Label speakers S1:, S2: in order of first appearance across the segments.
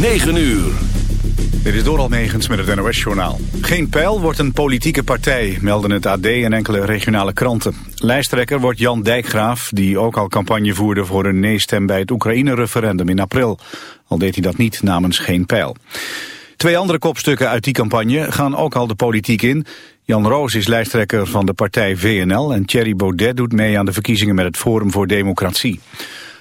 S1: 9 uur.
S2: Dit is door Almegens met het NOS-journaal. Geen pijl wordt een politieke partij, melden het AD en enkele regionale kranten. Lijsttrekker wordt Jan Dijkgraaf, die ook al campagne voerde voor een nee-stem bij het Oekraïne-referendum in april. Al deed hij dat niet namens Geen pijl. Twee andere kopstukken uit die campagne gaan ook al de politiek in. Jan Roos is lijsttrekker van de partij VNL en Thierry Baudet doet mee aan de verkiezingen met het Forum voor Democratie.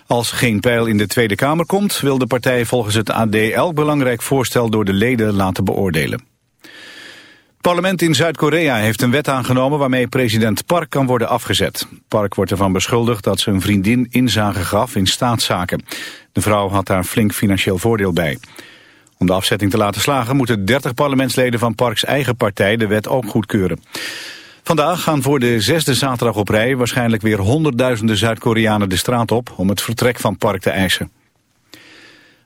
S2: Als geen pijl in de Tweede Kamer komt, wil de partij volgens het AD elk belangrijk voorstel door de leden laten beoordelen. Het parlement in Zuid-Korea heeft een wet aangenomen waarmee president Park kan worden afgezet. Park wordt ervan beschuldigd dat zijn vriendin inzage gaf in staatszaken. De vrouw had daar flink financieel voordeel bij. Om de afzetting te laten slagen moeten 30 parlementsleden van Parks eigen partij de wet ook goedkeuren. Vandaag gaan voor de zesde zaterdag op rij waarschijnlijk weer honderdduizenden Zuid-Koreanen de straat op om het vertrek van Park te eisen.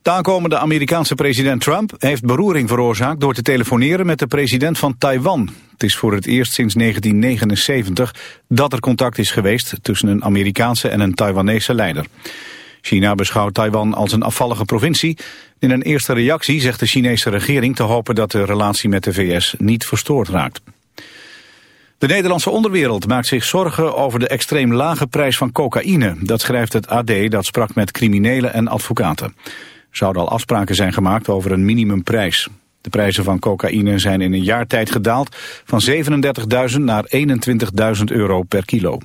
S2: De aankomende Amerikaanse president Trump heeft beroering veroorzaakt door te telefoneren met de president van Taiwan. Het is voor het eerst sinds 1979 dat er contact is geweest tussen een Amerikaanse en een Taiwanese leider. China beschouwt Taiwan als een afvallige provincie. In een eerste reactie zegt de Chinese regering te hopen dat de relatie met de VS niet verstoord raakt. De Nederlandse onderwereld maakt zich zorgen over de extreem lage prijs van cocaïne. Dat schrijft het AD dat sprak met criminelen en advocaten. Er zouden al afspraken zijn gemaakt over een minimumprijs. De prijzen van cocaïne zijn in een jaar tijd gedaald van 37.000 naar 21.000 euro per kilo.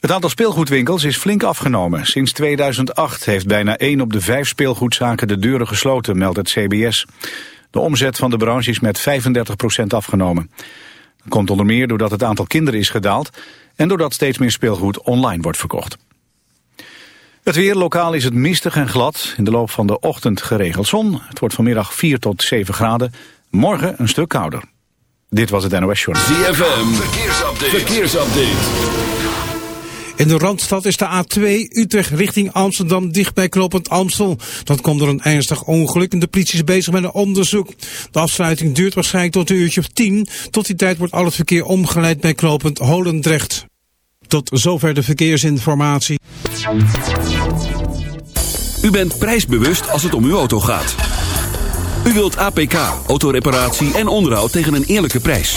S2: Het aantal speelgoedwinkels is flink afgenomen. Sinds 2008 heeft bijna 1 op de 5 speelgoedzaken de deuren gesloten, meldt het CBS. De omzet van de branche is met 35% afgenomen. Komt onder meer doordat het aantal kinderen is gedaald... en doordat steeds meer speelgoed online wordt verkocht. Het weer, lokaal is het mistig en glad. In de loop van de ochtend geregeld zon. Het wordt vanmiddag 4 tot 7 graden. Morgen een stuk kouder. Dit was het NOS Journal.
S1: ZFM, verkeersupdate. verkeersupdate.
S3: In de Randstad is de A2 Utrecht richting Amsterdam dicht bij Knopend Amstel. Dat komt door een ernstig ongeluk en de politie is bezig met een onderzoek. De afsluiting duurt waarschijnlijk tot een uurtje of 10. Tot die tijd wordt al het verkeer omgeleid bij Knopend Holendrecht. Tot zover de verkeersinformatie.
S1: U bent prijsbewust als het om uw auto gaat. U wilt APK, autoreparatie en onderhoud tegen een eerlijke prijs.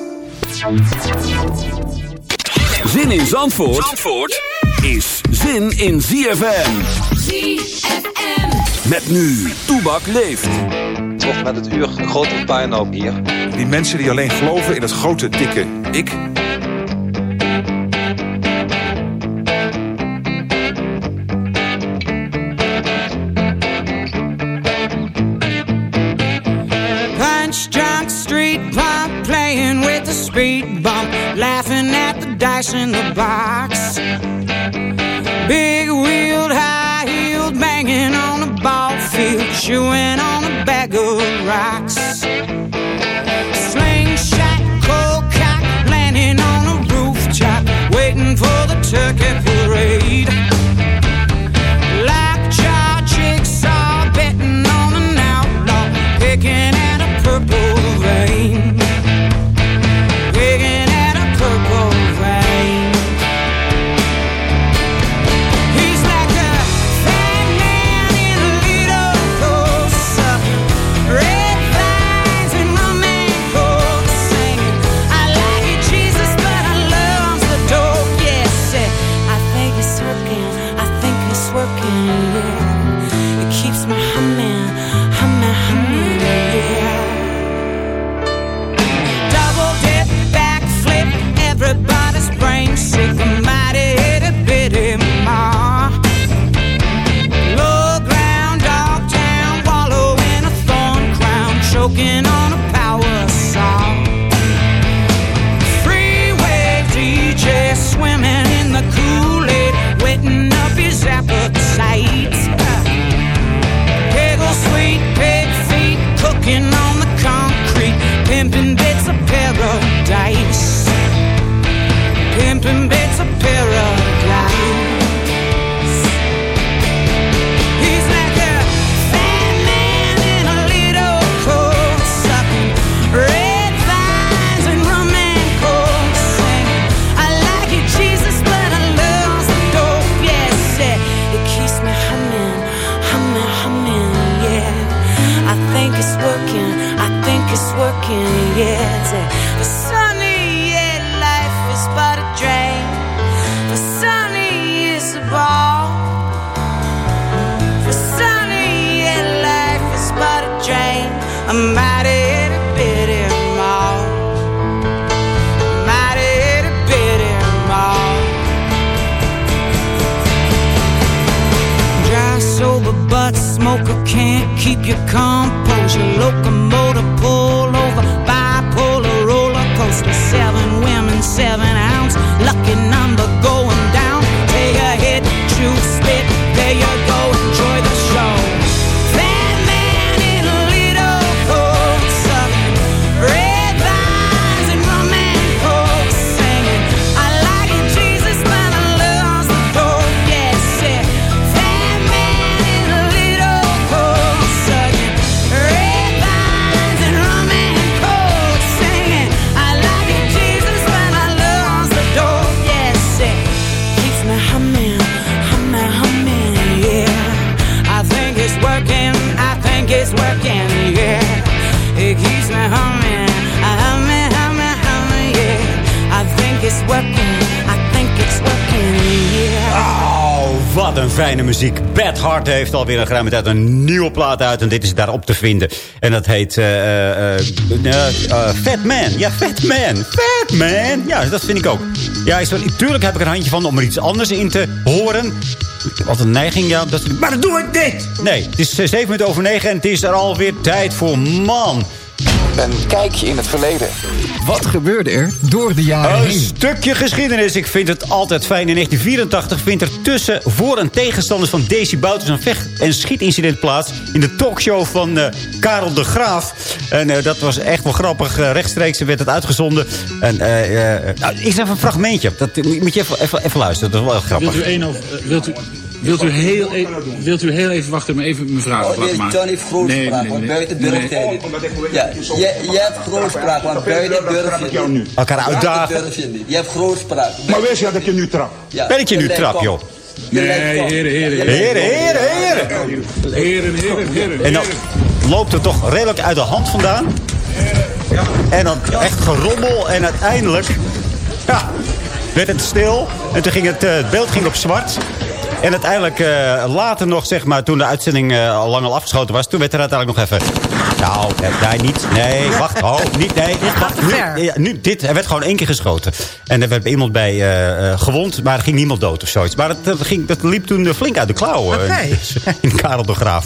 S1: Zin in Zandvoort, Zandvoort is zin in ZFM.
S4: ZFM.
S1: Met nu, Toebak leeft.
S5: Toch met het uur een grote puinhoop hier.
S6: Die mensen die alleen geloven in het grote, dikke ik...
S7: the in the box. Big wheeled, high heeled, banging on a ball field, chewing on a bag of rocks. Slingshot, cold cock, landing on a rooftop, waiting for the turkey parade. Lockjaw, jigsaw, betting on an outlaw, picking at a purple vein.
S4: appearance heeft alweer een geruime tijd een nieuwe plaat uit. En dit is daarop te vinden. En dat heet uh, uh, Fat Man. Ja, Fat Man. Fat Man. Ja, dat vind ik ook. Ja, is wel, tuurlijk heb ik er een handje van om er iets anders in te horen. Wat een neiging, ja. Dat, maar dat doe ik niet. Nee, het is 7 minuten over 9 en het is er alweer tijd voor man.
S8: Een kijkje in het verleden.
S9: Wat gebeurde er door de jaren
S4: Een
S9: heen?
S4: stukje geschiedenis. Ik vind het altijd fijn. In 1984 vindt er tussen voor- en tegenstanders van Daisy Bouters... een vecht- en schietincident plaats in de talkshow van eh, Karel de Graaf. En eh, dat was echt wel grappig. Eh, rechtstreeks werd het uitgezonden. En, eh, eh, nou, ik zeg een fragmentje. Dat moet je even, even, even luisteren. Dat is wel heel grappig.
S10: Wilt u, één of, wilt u, wilt, u heel e- wilt u heel even wachten, maar even mijn vraag af laten maken?
S11: Johnny heeft grootspraak, want buiten durf jij niet. Ja, jij, hebt grootspraak, want buiten durf je niet.
S4: Elkaar uitdagen.
S11: Je hebt grootspraak.
S8: Maar wees je dat je nu trap?
S11: Ja,
S4: Ben ik je nu trap, joh?
S10: Nee, heren, heren, heren.
S4: heren, heren. Heren,
S10: heren, heren.
S4: En dan loopt het toch redelijk uit de hand vandaan. En dan echt gerommel. En uiteindelijk ja, werd het stil. En toen ging het, eh, het beeld ging op zwart. En uiteindelijk eh, later nog, zeg maar, toen de uitzending eh, al lang al afgeschoten was... toen werd er uiteindelijk nog even... Nou, eh, nee, niet. Nee, wacht. Oh, niet. Nee, wacht. Nu, nu, dit, er werd gewoon één keer geschoten. En er werd iemand bij gewond, maar er ging niemand dood of zoiets. Maar dat, dat, ging, dat liep toen flink uit de klauwen.
S12: Oké.
S4: In Karel de Graaf.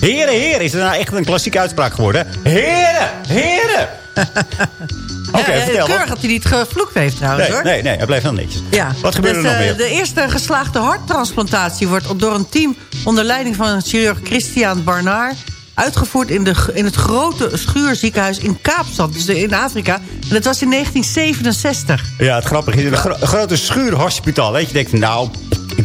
S4: Heren, heren. Is het nou echt een klassieke uitspraak geworden? Heren, heren. Oké,
S12: Ja,
S4: vertel.
S12: Keurig dat hij niet gevloekt heeft trouwens
S4: Nee,
S12: hoor.
S4: nee, nee, hij blijft wel netjes.
S12: Ja.
S4: Wat gebeurde
S12: Dus,
S4: er nog
S12: eh,
S4: meer?
S12: De eerste geslaagde harttransplantatie wordt door een team... onder leiding van chirurg Christian Barnard... uitgevoerd in, de, in het grote schuurziekenhuis in Kaapstad, dus in Afrika. En dat was in 1967.
S4: Ja, het grappige is, een gro- een grote schuurhospitaal. Weet je, denkt, nou,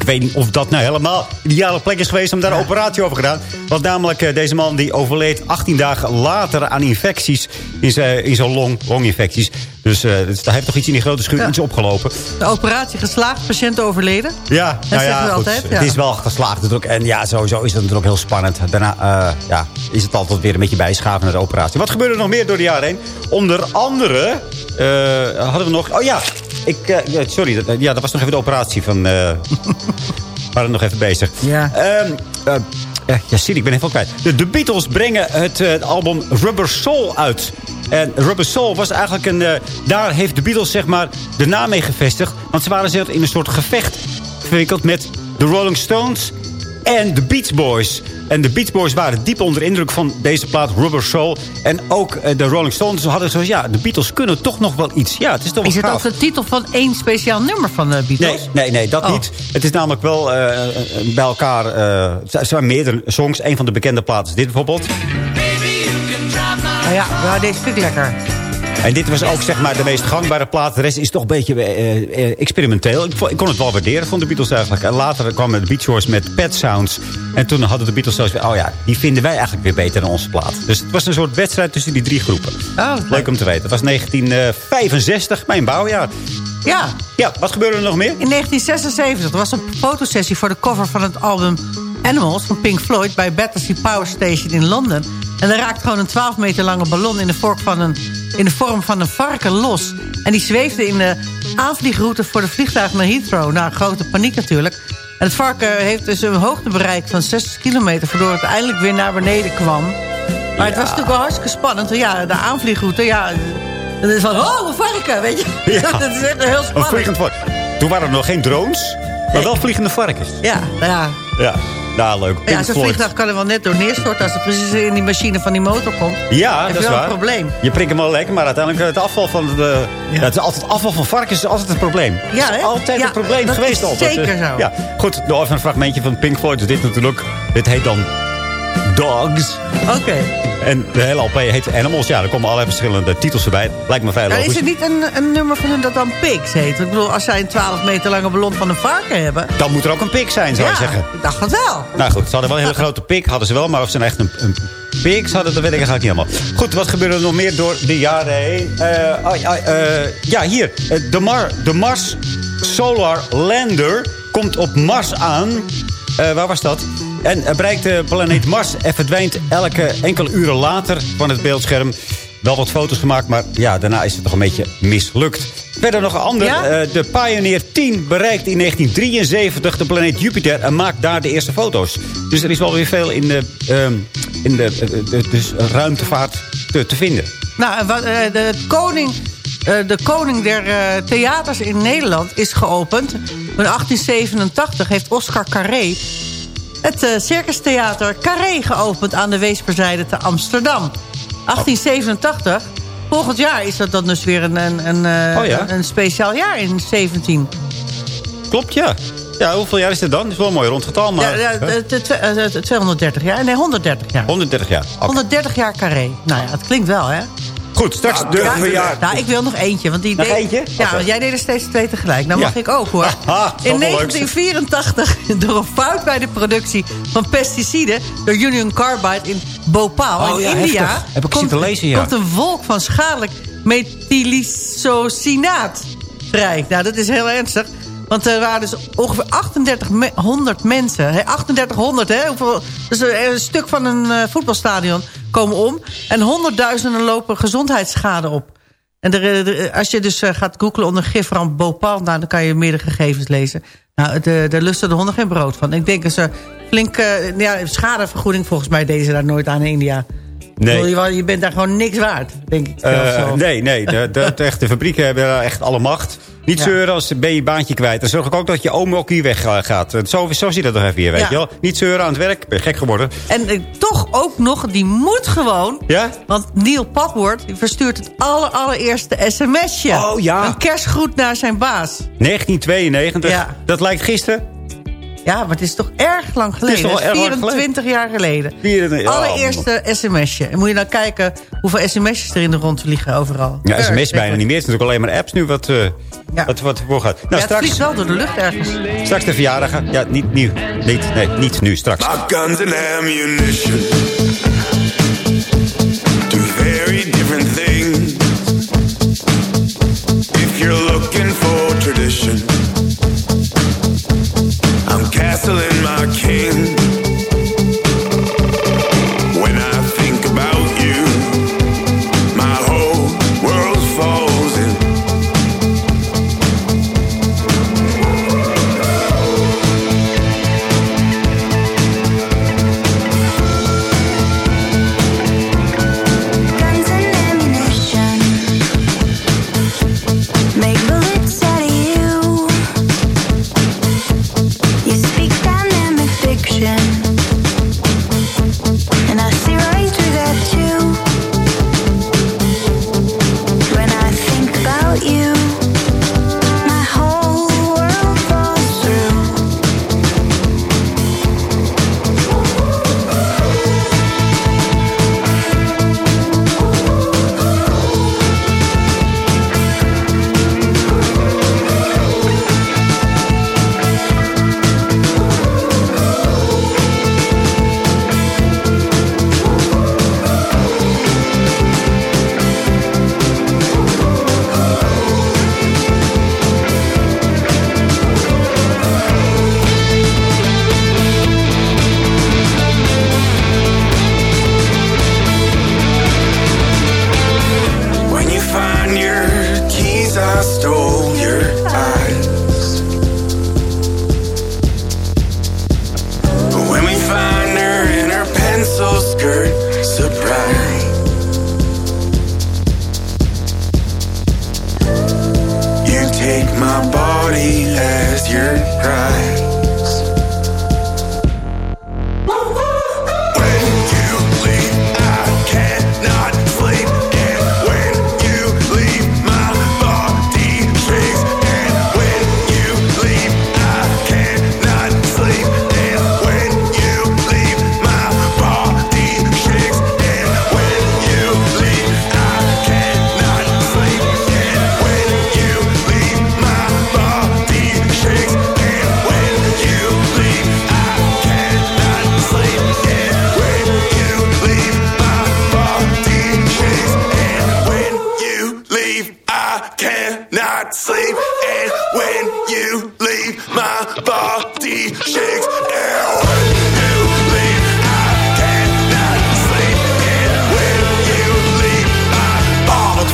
S4: weet niet of dat nou helemaal de ideale plek is geweest om daar een operatie over gedaan. Want namelijk eh, deze man die overleed 18 dagen later aan infecties in zijn, in zijn long, longinfecties. Dus, eh, dus daar heeft toch iets in die grote schuur iets opgelopen.
S12: De operatie geslaagd, patiënt overleden.
S4: Ja,
S12: Dat
S4: nou ja,
S12: we
S4: goed,
S12: altijd, ja.
S4: het is wel geslaagd natuurlijk. En ja, sowieso is het natuurlijk heel spannend. Daarna eh, ja, is het altijd weer een beetje bijschaven naar de operatie. Wat gebeurde er nog meer door de jaren heen? Onder andere hadden we nog... Oh ja, ik, eh, sorry. dat- Ja, dat was nog even de operatie van... eh we waren nog even bezig.
S12: Ja.
S4: Eh, eh, ja, zie, ik ben even kwijt. De, de Beatles brengen het eh, album Rubber Soul uit. En Rubber Soul was eigenlijk een... eh, daar heeft de Beatles zeg maar de naam mee gevestigd. Want ze waren zelf in een soort gevecht verwikkeld met de Rolling Stones en de Beach Boys. En de Beach Boys waren diep onder de indruk van deze plaat Rubber Soul. En ook eh, de Rolling Stones hadden zoiets... ja, de Beatles kunnen toch nog wel iets. Ja, het is toch wel
S12: Is het ook de titel van één speciaal nummer van de Beatles?
S4: Nee, nee, nee, dat
S12: Oh.
S4: niet. Het is namelijk wel eh, eh, bij elkaar... eh, er zijn meerdere songs. Een van de bekende platen is dit bijvoorbeeld.
S12: Oh ja, ja, deze vind ik lekker.
S4: En dit was ook zeg maar de meest gangbare plaat. De rest is toch een beetje eh, eh, experimenteel. Ik, kon het wel waarderen van de Beatles eigenlijk. En later kwamen de Beach Boys met Pet Sounds. En toen hadden de Beatles zoiets van... oh ja, die vinden wij eigenlijk weer beter dan onze plaat. Dus het was een soort wedstrijd tussen die drie groepen.
S12: Oh,
S4: Leuk om te weten. Het was 1965, mijn bouwjaar.
S12: Ja.
S4: Ja, wat gebeurde er nog meer?
S12: In 1976 er was een fotosessie voor de cover van het album Animals van Pink Floyd bij Battersea Power Station in Londen. En er raakte gewoon een 12 meter lange ballon in de vork van een in de vorm van een varken los. En die zweefde in de aanvliegroute voor de vliegtuigen naar Heathrow. Nou, grote paniek natuurlijk. En het varken heeft dus een hoogte bereikt van 60 kilometer... waardoor het eindelijk weer naar beneden kwam. Maar het was natuurlijk wel hartstikke spannend. Ja, de aanvliegroute, ja... Het is van, oh, een varken, weet je.
S4: Ja.
S12: dat is echt heel
S4: Een
S12: spannend.
S4: vliegend varken. Toen waren er nog geen drones, maar wel vliegende varkens.
S12: Ja, nou ja.
S4: Ja, nou leuk.
S12: Ja, zo'n vliegtuig kan er wel net door neerstorten... als het precies in die machine van die motor komt.
S4: Ja, dat is
S12: wel
S4: waar.
S12: een probleem.
S4: Je prikt hem wel lekker, maar uiteindelijk het afval van de... Ja. het is altijd afval van varkens is altijd het probleem.
S12: Ja,
S4: is altijd
S12: Ja,
S4: het probleem geweest. altijd.
S12: zeker zo.
S4: Ja, goed. Nog even een fragmentje van Pink Floyd. Dus dit natuurlijk. Dit heet dan Dogs.
S12: Oké.
S4: En de hele LP heet Animals. Ja, er komen allerlei verschillende titels erbij. Lijkt me vrij
S12: Maar
S4: logisch.
S12: is er niet een, een nummer van hun dat dan Pigs heet? Ik bedoel, als zij een 12 meter lange ballon van een varken hebben...
S4: Dan moet er ook een pik zijn, zou
S12: ja,
S4: je zeggen.
S12: ik dacht het wel.
S4: Nou goed, ze hadden wel een hele grote pik, hadden ze wel. Maar of ze nou echt een, een pik hadden, dat weet ik eigenlijk niet helemaal. Goed, wat gebeurde er nog meer door de jaren heen? Eh, ja, eh, ja, hier. Eh, de, Mar de Mars Solar Lander komt op Mars aan. Waar was dat? En eh, bereikt de planeet Mars en verdwijnt elke enkele uren later van het beeldscherm. Wel wat foto's gemaakt, maar ja, daarna is het toch een beetje mislukt. Verder nog een ander.
S12: Ja?
S4: Eh, de Pioneer 10 bereikt in 1973 de planeet Jupiter en maakt daar de eerste foto's. Dus er is wel weer veel in de, ehm, in de, eh, de- dus ruimtevaart te, te vinden.
S12: Nou, eh, de koning... eh, de koning der eh, theaters in Nederland is geopend. In 1887 heeft Oscar Carré het eh Circus Theater Carré geopend aan de Weesperzijde te Amsterdam. 1887. Volgend jaar is dat dan dus weer een, een, een, eh,
S4: Oh ja?
S12: een speciaal jaar in 17.
S4: Klopt, ja. Ja, hoeveel jaar is het dan? Dat is wel een mooi rond getal, maar...
S12: Ja, ja,
S4: Huh?
S12: het- het- het- het- 230 jaar. Nee, 130 jaar.
S4: 130 jaar. Oké.
S12: 130 jaar carré. Nou ja, het klinkt wel, hè?
S4: Goed, straks de
S12: Ja,
S4: verjaardag.
S12: Nou, ik wil nog eentje. Want die
S4: Nog
S12: deed-
S4: eentje?
S12: Ja, want jij deed er steeds twee tegelijk. Nou
S4: Ja.
S12: mag ik ook, hoor. In
S4: wel leuk, zeg.
S12: 1984, door een fout bij de productie van pesticiden... door Union Carbide in Bhopal
S4: Oh
S12: in
S4: ja,
S12: India...
S4: heftig. Heb ik
S12: komt,
S4: zitten lezen, ja.
S12: komt een wolk van schadelijk methylisocinaat vrij. Nou, dat is heel ernstig. Want er waren dus ongeveer 3800 mensen. Hè, 3800, hè? Hoeveel, dus een, een stuk van een eh, voetbalstadion komen om. En honderdduizenden lopen gezondheidsschade op. En als je dus eh, gaat googlen onder giframp Bhopal... Nou, dan kan je meerdere gegevens lezen. Nou, de- daar lusten de honden geen brood van. Ik denk dat ze flink... eh, ja, schadevergoeding volgens mij deden ze daar nooit aan in India.
S4: Nee.
S12: je, je bent daar gewoon niks waard, denk ik.
S4: Eh, nee, nee. De, de, de, echt, de fabrieken hebben echt alle macht. Niet zeuren als ben je je baantje kwijt. Dan zorg ik ook dat je oom ook hier weg eh, gaat. Zo, zo zit dat nog even hier, weet je wel. Niet zeuren aan het werk. Ben je gek geworden.
S12: En eh, toch ook nog, die moet gewoon...
S4: Ja?
S12: Want Neil die verstuurt het aller, allereerste sms'je.
S4: Oh, ja.
S12: Een kerstgroet naar zijn baas.
S4: 1992.
S12: Ja.
S4: Dat lijkt gisteren.
S12: Ja, maar het is toch erg lang geleden.
S4: toch wel
S12: Het is
S4: erg lang
S12: 24 jaar geleden.
S4: 24 ja,
S12: Allereerste sms'je. En moet je nou kijken hoeveel sms'jes er in de rond vliegen overal.
S4: Ja, sms bijna niet meer. Het is natuurlijk alleen maar apps nu wat, eh
S12: Ja.
S4: wat, wat voor gaat. Nou,
S12: ja, het
S4: straks,
S12: vliegt wel door de lucht ergens.
S4: straks de verjaardag. Ja, niet nieuw. Niet, nee, niet nu, straks.
S13: guns and ammunition. Two very different things. If you're looking for tradition, I'm castling my king.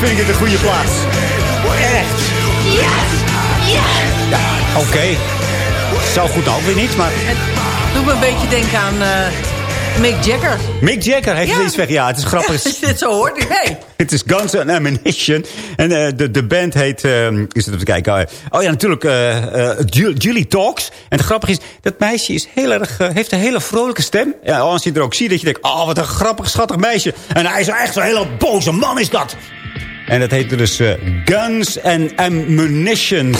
S4: Vind ik het een goede plaats. Echt. Ja, oké. Zo goed ook weer niet, maar...
S12: Doe me een beetje denken aan eh, Mick Jagger.
S4: Mick Jagger heeft
S12: Ja.
S4: iets weg. Ja, het is grappig.
S12: Dit zo hoort ik. Hey.
S4: Het is Guns N' Ammunition. En eh, de, de band heet... eh, is het even kijken. oh ja, natuurlijk. eh, eh, Ju- Julie Talks. En het grappige is... Dat meisje is heel erg, heeft een hele vrolijke stem. Ja, als je er ook ziet dat je denkt... Oh, wat een grappig, schattig meisje. En hij is echt zo'n hele boze man is dat. En dat heette dus eh, Guns and Ammunition.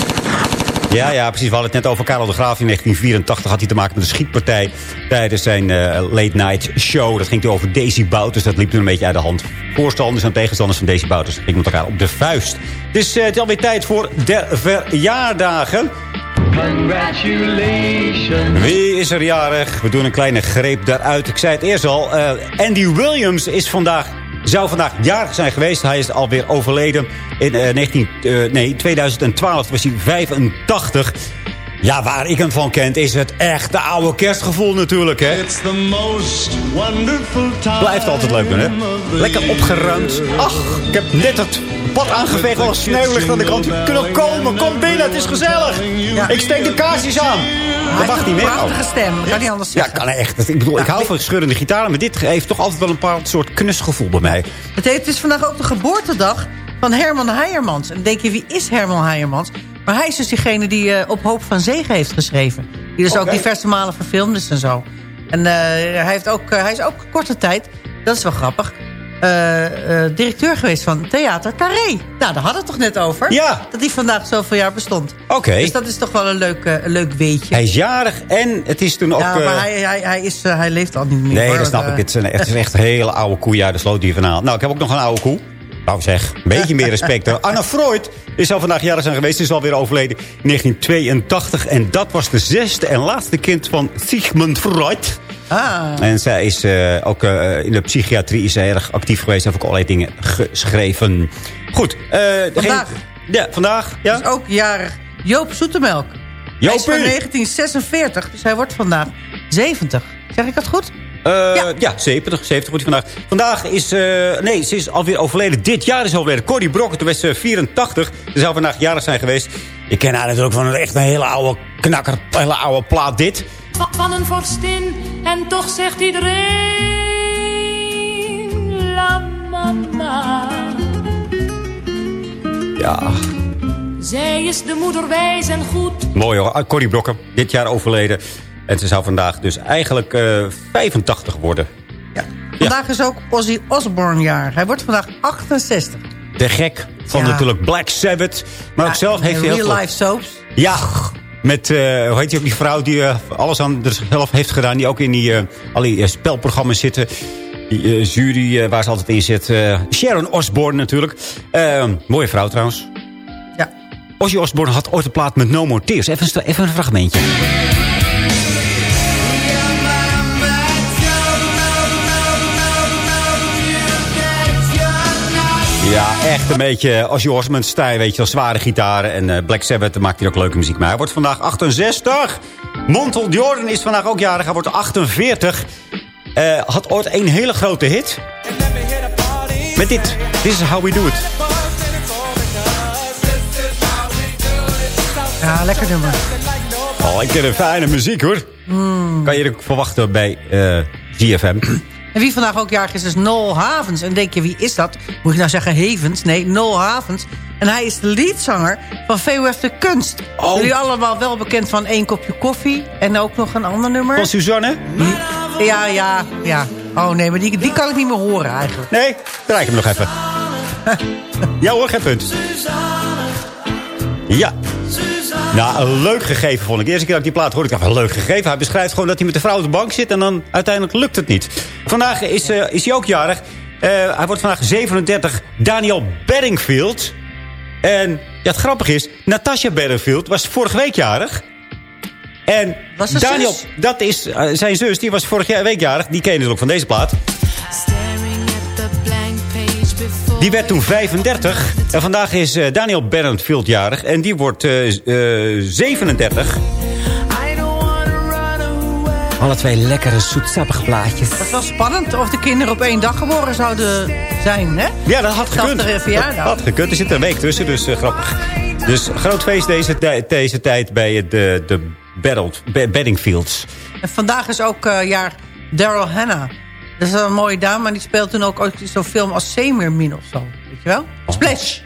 S4: Ja, ja, precies. We hadden het net over Karel de Graaf. In 1984 had hij te maken met een schietpartij tijdens zijn eh, late night show. Dat ging toen over Daisy Bouters. Dat liep toen een beetje uit de hand. Voorstanders en tegenstanders van Daisy Bouters gingen met elkaar op de vuist. Dus het is alweer tijd voor de verjaardagen.
S14: Congratulations.
S4: Wie is er jarig? We doen een kleine greep daaruit. Ik zei het eerst al. Andy Williams is vandaag, zou vandaag jarig zijn geweest. Hij is alweer overleden. In eh, 19, eh, nee, 2012 was hij 85. Ja, waar ik hem van kent is het echte oude kerstgevoel natuurlijk, hè.
S14: It's the most wonderful time.
S4: Blijft altijd leuk doen, hè. Lekker opgeruimd. Ach, ik heb net het pad aangeveegd. Al sneeuw ligt aan de kant. Je kunt komen, kom binnen, het is gezellig. Ik steek de kaarsjes aan. Dat wacht niet meer.
S12: Prachtige stem, kan niet anders
S4: Ja,
S12: zeggen.
S4: kan echt. Ik bedoel, ik hou van scheurende gitaren, maar dit heeft toch altijd wel een bepaald soort knusgevoel bij mij.
S12: Het, heet, het is vandaag ook de geboortedag van Herman Heijermans. En denk je, wie is Herman Heijermans? Maar hij is dus diegene die eh, Op Hoop van Zegen heeft geschreven. Die dus ook diverse malen verfilmd is en zo. En eh, hij, heeft ook, eh, hij is ook korte tijd, dat is wel grappig... directeur geweest van Theater Carré. Nou, daar hadden we het toch net over?
S4: Ja.
S12: Dat die vandaag zoveel jaar bestond.
S4: Oké.
S12: Dus dat is toch wel een leuk, een leuk weetje.
S4: Hij is jarig en het is toen ook...
S12: ja, maar hij, hij, hij, is, hij leeft al niet meer.
S4: Nee,
S12: hoor.
S4: dat snap ik. Het is, een, het is echt een hele oude koe uit de sloot die vanavond. Nou, ik heb ook nog een oude koe. Nou zeg, een beetje meer respect. hoor. Anna Freud is al vandaag jarig zijn geweest. Is alweer overleden in 1982. En dat was de zesde en laatste kind van Sigmund Freud.
S12: Ah.
S4: En zij is eh, ook eh, in de psychiatrie is zij erg actief geweest. Heeft ook allerlei dingen geschreven. Goed. eh,
S12: Vandaag.
S4: Ja, vandaag. Ja?
S12: is ook jarig Joop Zoetemelk. Hij is van
S4: Joopie.
S12: 1946, dus hij wordt vandaag 70. Zeg ik dat goed?
S4: Eh, ja. 70, 70 wordt hij vandaag. Vandaag is... eh, nee, ze is alweer overleden. Dit jaar is ze overleden. Corrie Brokken, toen was ze 84. Ze zou vandaag jarig zijn geweest. Ik ken haar natuurlijk van een echt een hele oude knakker. Een hele oude plaat dit.
S15: van- van een vorstin. En toch zegt iedereen... La mama.
S4: Ja,
S15: Zij is de moeder wijs en goed.
S4: mooi hoor. Ah, Corrie Brokken, dit jaar overleden. En ze zou vandaag dus eigenlijk eh 85 worden.
S12: Vandaag is ook Ozzy Osbourne jaar. Hij wordt vandaag 68.
S4: De gek van
S12: Ja.
S4: natuurlijk Black Sabbath. Maar ook
S12: Ja,
S4: zelf heeft hij heel
S12: Real
S4: veel...
S12: life soaps.
S4: Ja, met, eh, hoe heet die ook, die vrouw die eh, alles aan zichzelf heeft gedaan. Die ook in die, al die spelprogramma's zitten. Die jury waar ze altijd in zit. Sharon Osbourne natuurlijk. Mooie vrouw trouwens.
S12: Ja.
S4: Ozzy Osbourne had ooit een plaat met No More Tears. Even, even een fragmentje. Ja, echt een beetje Ozzy Osbourne stijl, weet je wel. Zware gitaren en eh, Black Sabbath, maakt hij ook leuke muziek mee. Hij wordt vandaag 68. Montel Jordan is vandaag ook jarig, hij wordt 48. Eh, had ooit een hele grote hit. Met dit. This is how we do it.
S12: Ja, lekker nummer.
S4: Oh, ik ken een fijne muziek hoor. Kan je er verwachten bij eh GFM.
S12: En wie vandaag ook jarig is, is Noel Havens. En denk je, wie is dat? Moet je nou zeggen Havens? Nee, Noel Havens. En hij is de leadzanger van VOF de Kunst.
S4: Oh.
S12: Jullie allemaal wel bekend van één kopje koffie. En ook nog een ander nummer.
S4: Van Suzanne?
S12: Ja, ja, ja. Oh nee, maar die, die kan ik niet meer horen eigenlijk.
S4: Nee, draai ik hem nog even. ja hoor, geen punt. Ja. Nou, een leuk gegeven vond ik. De eerste keer dat ik die plaat hoorde, ik dacht, een leuk gegeven. Hij beschrijft gewoon dat hij met de vrouw op de bank zit... en dan uiteindelijk lukt het niet. Vandaag is, eh, is hij ook jarig. Eh, hij wordt vandaag 37. Daniel Bedingfield. En ja, het grappige is, Natasha Bedingfield was vorige week jarig. En
S12: Was ze
S4: Daniel,
S12: zus?
S4: dat is eh, zijn zus, die was vorige week jarig. Die ken je dus ook van deze plaat. Die werd toen 35. En vandaag is eh, Daniel Bedingfield jarig. En die wordt eh, eh, 37. Alle twee lekkere zoetsappige plaatjes.
S12: Het was wel spannend of de kinderen op één dag geboren zouden zijn, hè?
S4: Ja, dat had gekund. Dat had gekund. Er zit een week tussen, dus eh, grappig. Dus groot feest deze, deze tijd bij het, de, de Battled- Be- Bedingfields.
S12: En vandaag is ook eh, jaar Daryl Hannah. Dat is wel een mooie dame, maar die speelt toen ook ooit zo'n film als Zeemeermin of zo. Weet je wel? Splash.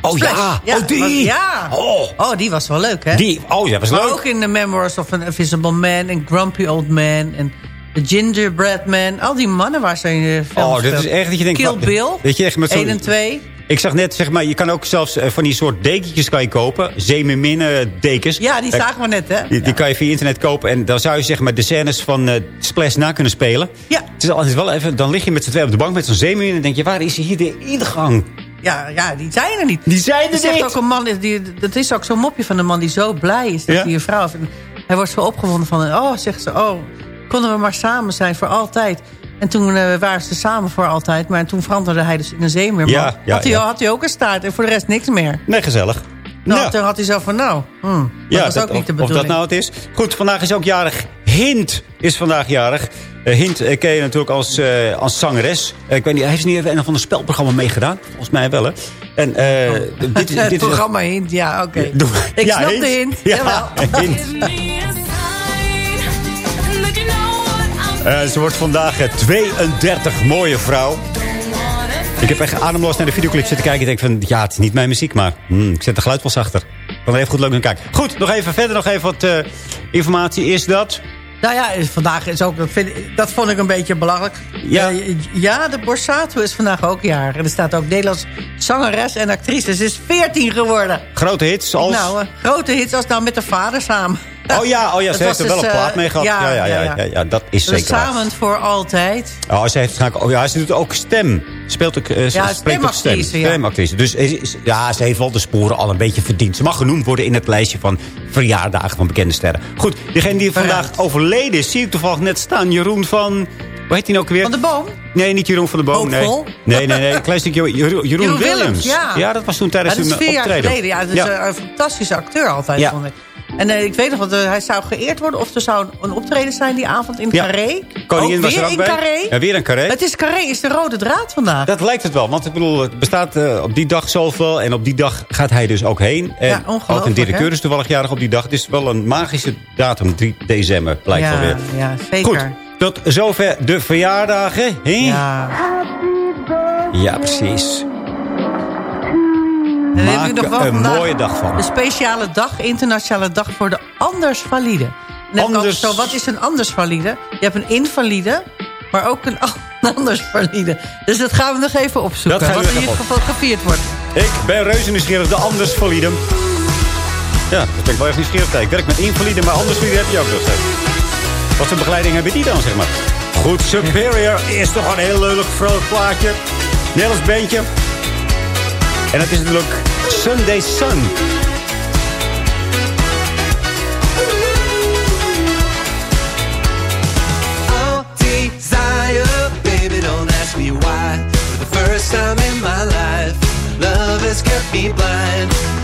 S4: Oh
S12: Splash.
S4: ja, oh die.
S12: was- ja.
S4: Oh.
S12: Oh, die was wel leuk, hè?
S4: Die, oh ja, was
S12: maar
S4: leuk.
S12: ook in The Memoirs of an Invisible Man en Grumpy Old Man en The Gingerbread Man. Al die mannen waar ze in de film
S4: Oh, dat is echt dat je denkt...
S12: Kill Bill,
S4: Dat je echt met zo'n-
S12: 1 en 2.
S4: Ik zag net, zeg maar, je kan ook zelfs eh, van die soort dekentjes kan je kopen. Zeemerminnen dekens.
S12: Ja, die
S4: Eh,
S12: zagen we net, hè?
S4: Die, die kan je via internet kopen. En dan zou je zeg maar de scènes van eh Splash na kunnen spelen.
S12: Ja.
S4: Het is altijd wel even, dan lig je met z'n twee op de bank met zo'n zeemermin. En denk je, waar is hier de ingang?
S12: Ja, ja, die zijn er niet.
S4: Die zijn er niet.
S12: ook een man, die, dat is ook zo'n mopje van een man die zo blij is dat
S4: Ja?
S12: hij een vrouw heeft. Hij wordt zo opgewonden van, oh, zegt ze, oh, konden we maar samen zijn voor altijd. En toen eh, waren ze samen voor altijd. Maar toen veranderde hij dus in een zeemeerman.
S4: Ja, ja,
S12: had, hij,
S4: ja.
S12: had hij ook een staart en voor de rest niks meer.
S4: Nee, gezellig.
S12: Nou,
S4: Ja.
S12: Toen had hij zo van, nou, hmm, dat was ook niet de
S4: of, of
S12: bedoeling.
S4: dat nou het is. Goed, vandaag is ook jarig. Hint is vandaag jarig. Eh, Hint eh, ken je natuurlijk als, eh, als zangeres. Ik weet niet, heeft ze niet even een of ander spelprogramma meegedaan? Volgens mij wel, hè? En, eh, dit, dit,
S12: Oh. het
S4: is-
S12: programma hint, ja, oké. Ik
S4: ja,
S12: snap de hint,
S4: Ja,
S12: jawel.
S4: hint. ze wordt vandaag eh, 32, mooie vrouw. Ik heb echt ademloos naar de videoclip zitten kijken. Ik denk van, ja, het is niet mijn muziek, maar hmm, ik zet de geluid wel zachter. Ik kan er even goed leuk naar kijken. Goed, nog even verder, nog even wat eh, informatie. Is dat...
S12: Nou ja, vandaag is ook, dat, vind, ik- dat vond ik een beetje belachelijk.
S4: Ja.
S12: Eh, ja, de Borsato is vandaag ook jaar. En er staat ook Nederlands zangeres en actrice. Ze is 14 geworden.
S4: Grote hits als...
S12: Nou, eh, grote hits als nou met de vader samen.
S4: Oh ja, oh ja ze heeft er wel
S12: dus,
S4: een plaat
S12: eh,
S4: mee gehad. Ja, ja, ja, ja, ja, dat is zeker
S12: samen voor altijd.
S4: Oh, ze, heeft, oh, ja, ze doet ook stem. Speelt ook, eh,
S12: Ja, stemactrice.
S4: Dus is- ja, ze heeft wel de sporen al een beetje verdiend. Ze mag genoemd worden in het lijstje van verjaardagen van bekende sterren. Goed, diegene die vandaag overleden is, zie ik toevallig net staan. Jeroen van... Hoe heet hij nou ook weer?
S12: Van de boom?
S4: Nee, niet Jeroen van de Boom. Nee. Nee, nee, nee. Klein stukje Jeroen, Jeroen, Williams.
S12: ja.
S4: dat was toen tijdens
S12: Ja, dat is vier jaar geleden. Ja, dat is een fantastische acteur altijd,
S4: Ja.
S12: vond ik. En eh, ik weet nog, want eh, hij zou geëerd worden... of er zou een optreden zijn die avond in
S4: Ja.
S12: Carré.
S4: Koningin
S12: Ook
S4: was er
S12: weer
S4: ook
S12: in
S4: bij.
S12: Carré.
S4: Ja, weer een carré.
S12: Het is Carré, is de rode draad vandaag.
S4: Dat lijkt het wel, want ik bedoel, het bestaat eh, op die dag zoveel. En op die dag gaat hij dus ook heen. En
S12: Ja, ongelooflijk,
S4: ook een directeur
S12: hè?
S4: is toevallig jarig op die dag. Het is wel een magische datum, 3 december, blijkt
S12: ja,
S4: wel weer.
S12: ja, zeker.
S4: Goed, tot zover de verjaardagen. hè?
S12: Ja.
S4: Ja, precies.
S12: En dan heb
S4: Maak
S12: ik nog wel
S4: een
S12: vandaag
S4: mooie dag van.
S12: Een speciale dag, internationale dag voor de andersvalide.
S4: Anders-
S12: zo, wat is een andersvalide? Je hebt een invalide, maar ook een andersvalide. Dus dat gaan we nog even opzoeken.
S4: Dat gaan we
S12: wat in ieder geval gevierd wordt.
S4: Ik ben reuze nieuwsgierig, de anders valide. Ja, dat ben ik wel even nieuwsgierig. Ik werk met invalide, maar anders valide heb je ook nog steeds. Wat voor begeleiding hebben die dan, zeg maar? Goed, Superior is toch een heel lelijk vrolijk plaatje. Nederlands bandje. En dat is natuurlijk Sunday Sun.
S13: Time in my life, love has kept me blind.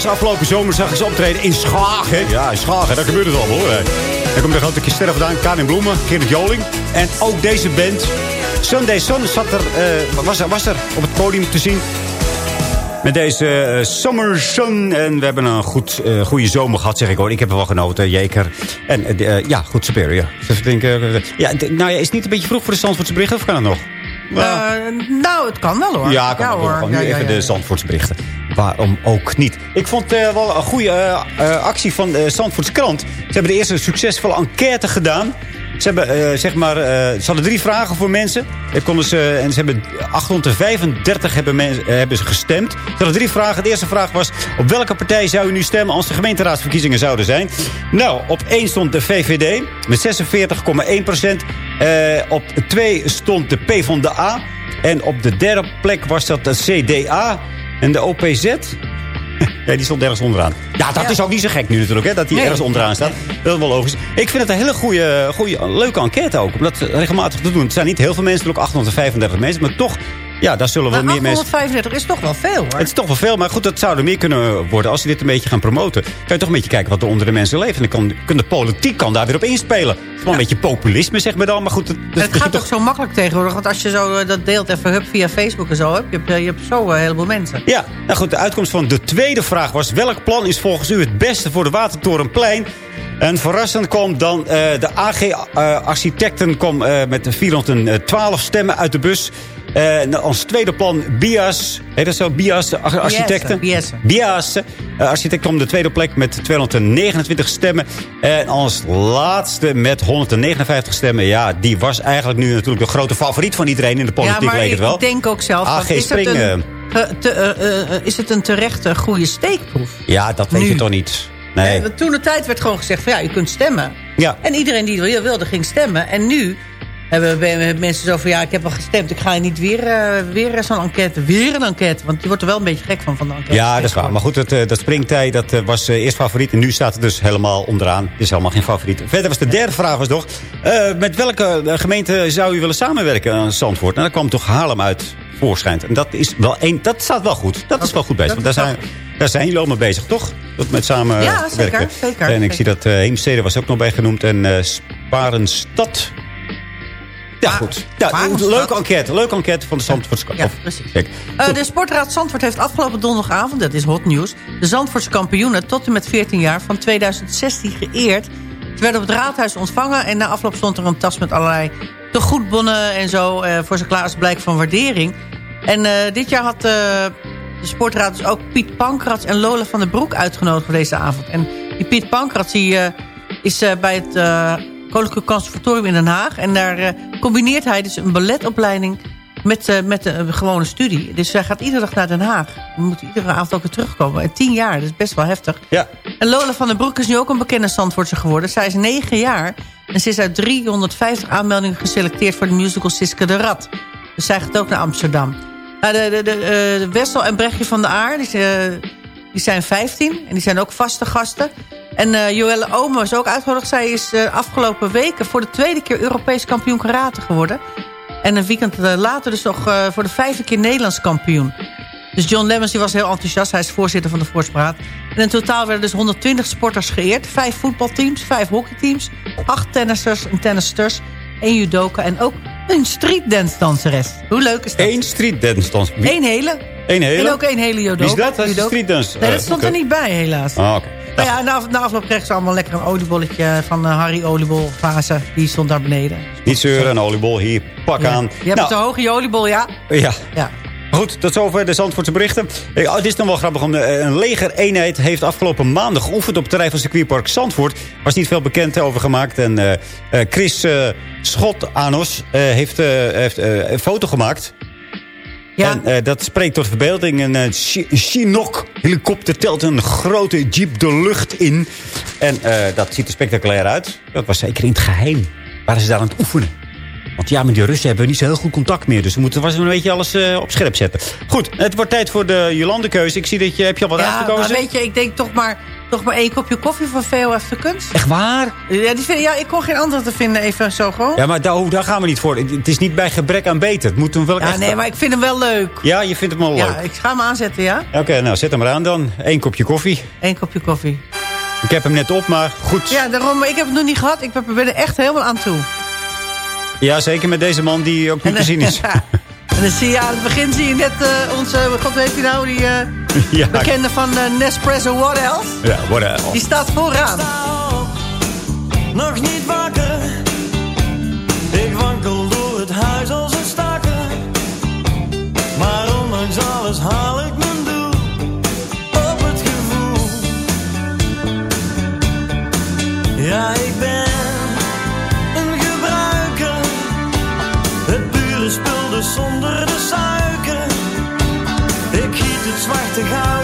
S4: zag ze afgelopen zomer zag ik ze optreden in Schagen. Ja, in Schagen, daar gebeurt het al hoor. Dan komt de grote sterren vandaan. Karin Bloemen, Gerrit Joling. En ook deze band. Sunday Sun zat er, eh, was, er, was er op het podium te zien. Met deze eh, Summer Sun. En we hebben een goed, eh, goede zomer gehad, zeg ik hoor. Ik heb er wel genoten, Jeker. En ja, goed Superior. Dus ik denk, ja, nou ja, is het niet een beetje vroeg voor de Zandvoortse berichten? Of kan het nog?
S12: Eh, nou, het kan wel hoor.
S4: Ja, kan ja, hoor. Nu
S12: Ja, ja,
S4: even
S12: ja.
S4: de Zandvoortsberichten. Waarom ook niet? Ik vond eh, wel een goede eh, eh, actie van de krant. Ze hebben de eerste succesvolle enquête gedaan. Ze, hebben, zeg maar, ze hadden drie vragen voor mensen. Ze, en ze hebben 835 hebben, hebben ze gestemd. Ze hadden drie vragen. De eerste vraag was... op welke partij zou u nu stemmen als de gemeenteraadsverkiezingen zouden zijn? Nou, op één stond de VVD met 46,1 procent. Op twee stond de PvdA. En op de derde plek was dat de CDA en de OPZ. Ja, die stond ergens onderaan. Ja, dat is ook niet zo gek nu natuurlijk, hè, dat die
S12: Nee.
S4: ergens onderaan staat. Dat is wel logisch. Ik vind het een hele goede, goede leuke enquête ook. Om dat regelmatig te doen. Het zijn niet heel veel mensen, natuurlijk 835 mensen. Maar toch, ja, daar zullen wel meer mensen...
S12: 835 is toch wel veel hoor.
S4: Het is toch wel veel, maar goed, dat zou er meer kunnen worden. Als ze dit een beetje gaan promoten. Kan je toch een beetje kijken wat er onder de mensen leeft. En dan kan, kan de politiek kan daar weer op inspelen. Het wel een beetje populisme, zeg maar dan. Maar goed, het,
S12: En het gaat toch zo makkelijk tegenwoordig. Want als je zo eh, dat deelt even hup, via Facebook en zo. Hup, je, hebt, eh, je hebt zo eh, een heleboel mensen.
S4: Ja, nou goed, de uitkomst van de tweede vraag was... welk plan is volgens u het beste voor de Watertorenplein? En verrassend kwam dan de AG-architecten kwam eh, met 412 stemmen uit de bus. Eh, en als tweede plan Bias, heet dat zo? Bias, architecten.
S12: Biasse.
S4: Bias, eh, architect kwam de tweede plek met 229 stemmen. En als laatste met 159 stemmen. Ja, die was eigenlijk nu natuurlijk de grote favoriet van iedereen in de politiek,
S12: ja, maar
S4: leek het wel.
S12: ik denk ook zelf...
S4: AG
S12: is, het
S4: Springen.
S12: te- eh, eh, is het een terechte goede steekproef?
S4: Ja, dat weet
S12: Nu.
S4: je toch niet. Nee.
S12: Toen de tijd werd gewoon gezegd van ja, u kunt stemmen.
S4: Ja.
S12: En iedereen die wil- wilde ging stemmen. En nu hebben mensen zo van ja, ik heb al gestemd. Ik ga niet weer, eh, weer zo'n enquête, weer een enquête. Want je wordt er wel een beetje gek van, van de enquête.
S4: Ja, dat is waar. Maar goed, dat, eh, dat springtij dat, eh, was eerst favoriet. En nu staat het dus helemaal onderaan. Het is helemaal geen favoriet. Verder was de derde vraag was nog... eh, met welke gemeente zou u willen samenwerken aan Zandvoort? En daar kwam toch Haarlem uit voorschijnt. En dat, is wel één, dat staat wel goed. Dat is wel goed bezig. Want daar zijn, daar zijn jullie allemaal bezig, toch? Dat met samen
S12: Ja, zeker,
S4: werken.
S12: zeker,
S4: En ik
S12: zeker.
S4: zie dat eh Heemstede was ook nog bij genoemd. En eh Sparenstad... Ja, goed. Ja, leuke enquête. Leuke enquête van de Zandvoortse...
S12: Ja, precies.
S4: Kijk,
S12: Eh, de Sportraad Zandvoort heeft afgelopen donderdagavond, dat is hot nieuws... de Zandvoortse kampioenen tot en met 14 jaar van 2016 geëerd. Ze werden op het raadhuis ontvangen en na afloop stond er een tas met allerlei tegoedbonnen en zo... eh, voor ze klaar als blijk van waardering. En eh, dit jaar had de Sportraad dus ook Piet Pankrats en Lola van der Broek uitgenodigd voor deze avond. En die Piet Pankrats die, is bij het Koninklijk Conservatorium in Den Haag. En daar eh, combineert hij dus een balletopleiding met, eh, met eh, gewone studie. Dus hij gaat iedere dag naar Den Haag. Dan moet iedere avond ook weer terugkomen. En tien jaar, dat is best wel heftig.
S4: Ja.
S12: En Lola van den Broek is nu ook een bekende Zandvoortse geworden. Zij is negen jaar en ze is uit 350 aanmeldingen geselecteerd... voor de musical Siske de Rat. Dus zij gaat ook naar Amsterdam. Nou, de, de, de, de Wessel en Brechtje van de Aar... Die, Die zijn 15 en die zijn ook vaste gasten. En eh Joelle Omen is ook uitgenodigd. Zij is eh, afgelopen weken voor de tweede keer Europees kampioen karate geworden. En een weekend eh, later dus nog voor de vijfde keer Nederlands kampioen. Dus John Lemmens die was heel enthousiast. Hij is voorzitter van de Voorspraat. En in totaal werden dus 120 sporters geëerd. Vijf voetbalteams, vijf hockeyteams, acht tennissers en tennisters, één judoka en ook een streetdance danseres. Hoe leuk is dat?
S4: Eén streetdance dans. Wie-
S12: Eén hele.
S4: Eén hele?
S12: En ook één hele judoka.
S4: Wie is dat? Dat is streetdance.
S12: Nee, dat
S4: Eh,
S12: stond er niet bij helaas.
S4: Ah, oké.
S12: Maar ja, na, na afloop kregen ze allemaal lekker een oliebolletje van eh, Harry Oliebol Fase. Die stond daar beneden.
S4: Niet zeuren, een oliebol hier, pak aan.
S12: Je hebt
S4: Nou,
S12: een hoge oliebol, ja.
S4: Ja.
S12: Ja.
S4: Goed, tot zover de Zandvoortse berichten. Eh, oh, het is dan wel grappig. Om, eh, een legereenheid heeft afgelopen maandag geoefend op het terrein van circuitpark Zandvoort. Er was niet veel bekend over gemaakt. En eh, Chris Schot-Anos heeft, heeft een foto gemaakt.
S12: Ja.
S4: En dat spreekt tot verbeelding. Een eh, Chi- Chinook helikopter telt een grote jeep de lucht in. En dat ziet er spectaculair uit. Dat was zeker in het geheim. Waren ze daar aan het oefenen. Want ja, met die Russen hebben we niet zo heel goed contact meer. Dus we moeten was een beetje alles eh, op scherp zetten. Goed, het wordt tijd voor de Jolande-keuze. Ik zie dat je... Heb je al wat
S12: Ja,
S4: uitgekozen?
S12: maar weet je, ik denk toch maar, toch maar één kopje koffie van VOF de Kunst.
S4: Echt waar?
S12: Ja, die vind, ja, ik kon geen andere te vinden, even zo gewoon.
S4: Ja, maar daar, daar gaan we niet voor. Het is niet bij gebrek aan beter. Het moet hem wel
S12: Ja,
S4: echt...
S12: nee, maar ik vind hem wel leuk.
S4: Ja, je vindt hem wel leuk.
S12: Ja, ik ga hem aanzetten, ja?
S4: Oké, nou, zet hem eraan dan. Eén kopje koffie.
S12: Eén kopje koffie.
S4: Ik heb hem net op, maar goed.
S12: Ja, daarom, maar ik heb het nog niet gehad. Ik ben er echt helemaal aan toe.
S4: Ja, zeker met deze man die ook niet te zien is.
S12: En dan zie je aan het begin zie je net eh, onze, god weet je nou, die eh,
S4: Ja.
S12: bekende van eh, Nespresso What Else.
S4: Ja, whatever.
S12: Die staat vooraan.
S16: nog niet wakker. Ik wankel door het huis als een stakker. Maar ondanks alles haal ik mijn doel op het gevoel. Ja, ik het zwarte goud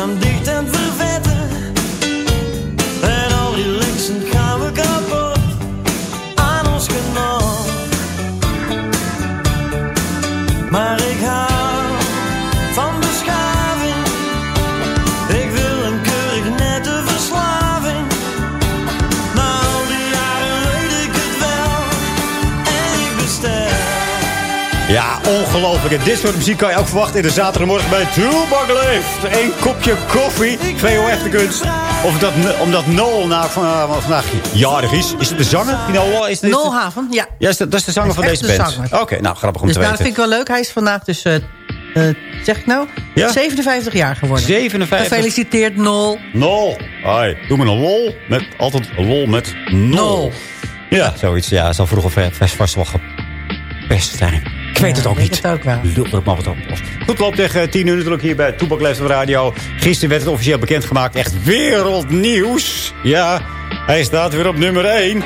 S4: someday ongelooflijk. Dit soort muziek kan je ook verwachten in de zaterdagmorgen bij Toebak Leeft. Eén kopje koffie, VOF de kunst. Of dat, omdat Noel na, van, uh, vandaag jarig is. Is het de zanger? die Noel is, is
S12: Nol Haven, ja.
S4: Ja, is dat, dat is de zanger van deze band. Oké, nou grappig om
S12: Dus
S4: te
S12: nou, dat
S4: weten.
S12: vind ik wel leuk. Hij is vandaag dus, eh, eh, zeg ik nou,
S4: Ja?
S12: 57 jaar geworden.
S4: 57.
S12: Gefeliciteerd, Nol.
S4: Nol. Hoi, doe me een lol. Met, altijd een lol met nol.
S12: Nol.
S4: Ja, zoiets. Ja, zal vroeger vast wel gepest zijn. Ik weet het ook
S12: ik
S4: niet.
S12: het ook wel.
S4: Lul, ik mag het ook los. Goed, loopt tegen 10 uur natuurlijk hier bij Toepak Radio. Gisteren werd het officieel bekendgemaakt. Echt wereldnieuws. Ja, hij staat weer op nummer 1.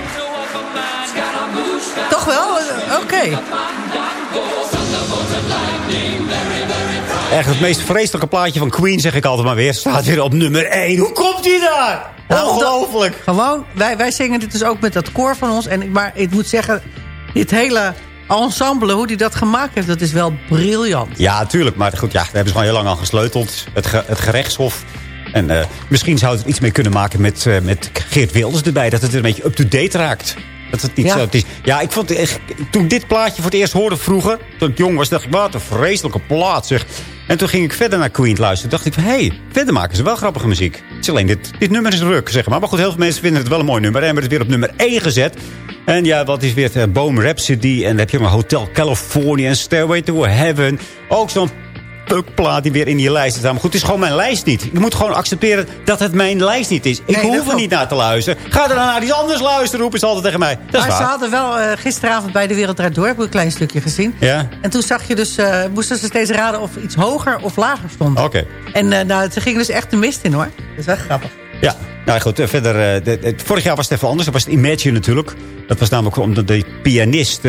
S12: Toch wel? Eh, Oké.
S4: Echt het meest vreselijke plaatje van Queen, zeg ik altijd maar weer. Staat weer op nummer 1. Hoe komt hij daar?
S12: Nou,
S4: Ongelooflijk.
S12: Gewoon, wij, wij zingen dit dus ook met dat koor van ons. En maar ik moet zeggen, dit hele ensemble, hoe die dat gemaakt heeft, dat is wel briljant.
S4: Ja, tuurlijk. Maar goed, ja, daar hebben ze gewoon heel lang aan gesleuteld. Het, ge- het gerechtshof. En eh, misschien zou het iets mee kunnen maken met, eh, met Geert Wilders erbij. Dat het er een beetje up-to-date raakt. Dat het niet
S12: Ja.
S4: zo is. Ja, ik vond echt, toen ik dit plaatje voor het eerst hoorde vroeger, toen ik jong was, dacht ik, wat een vreselijke plaat zeg. En toen ging ik verder naar Queen luisteren. dacht ik van, hé, hey, verder maken ze wel grappige muziek. Alleen, dit, dit nummer is ruk, zeg maar. Maar goed, heel veel mensen vinden het wel een mooi nummer. En hebben het weer op nummer 1 gezet. En ja, wat is weer eh, Boom Rhapsody. En dan heb je nog Hotel California en Stairway to Heaven. Ook zo'n pukplaat die weer in die lijst staat. Maar goed, het is gewoon mijn lijst niet. Ik moet gewoon accepteren dat het mijn lijst niet is. Ik
S12: Nee,
S4: hoef er niet naar te luisteren. Ga er dan naar iets anders luisteren, roepen ze altijd tegen mij. Dat is
S12: maar ze
S4: waar.
S12: hadden wel eh, gisteravond bij De Wereld Draait Door, heb ik een klein stukje gezien.
S4: Ja,
S12: En toen zag je dus, eh, moesten ze steeds raden of iets hoger of lager stond.
S4: oké.
S12: En eh, nou, ze gingen dus echt de mist in hoor. Dat is wel grappig.
S4: Ja, nou goed, verder... de- vorig jaar was het even anders. Dat was het Imagine natuurlijk. Dat was namelijk omdat de pianist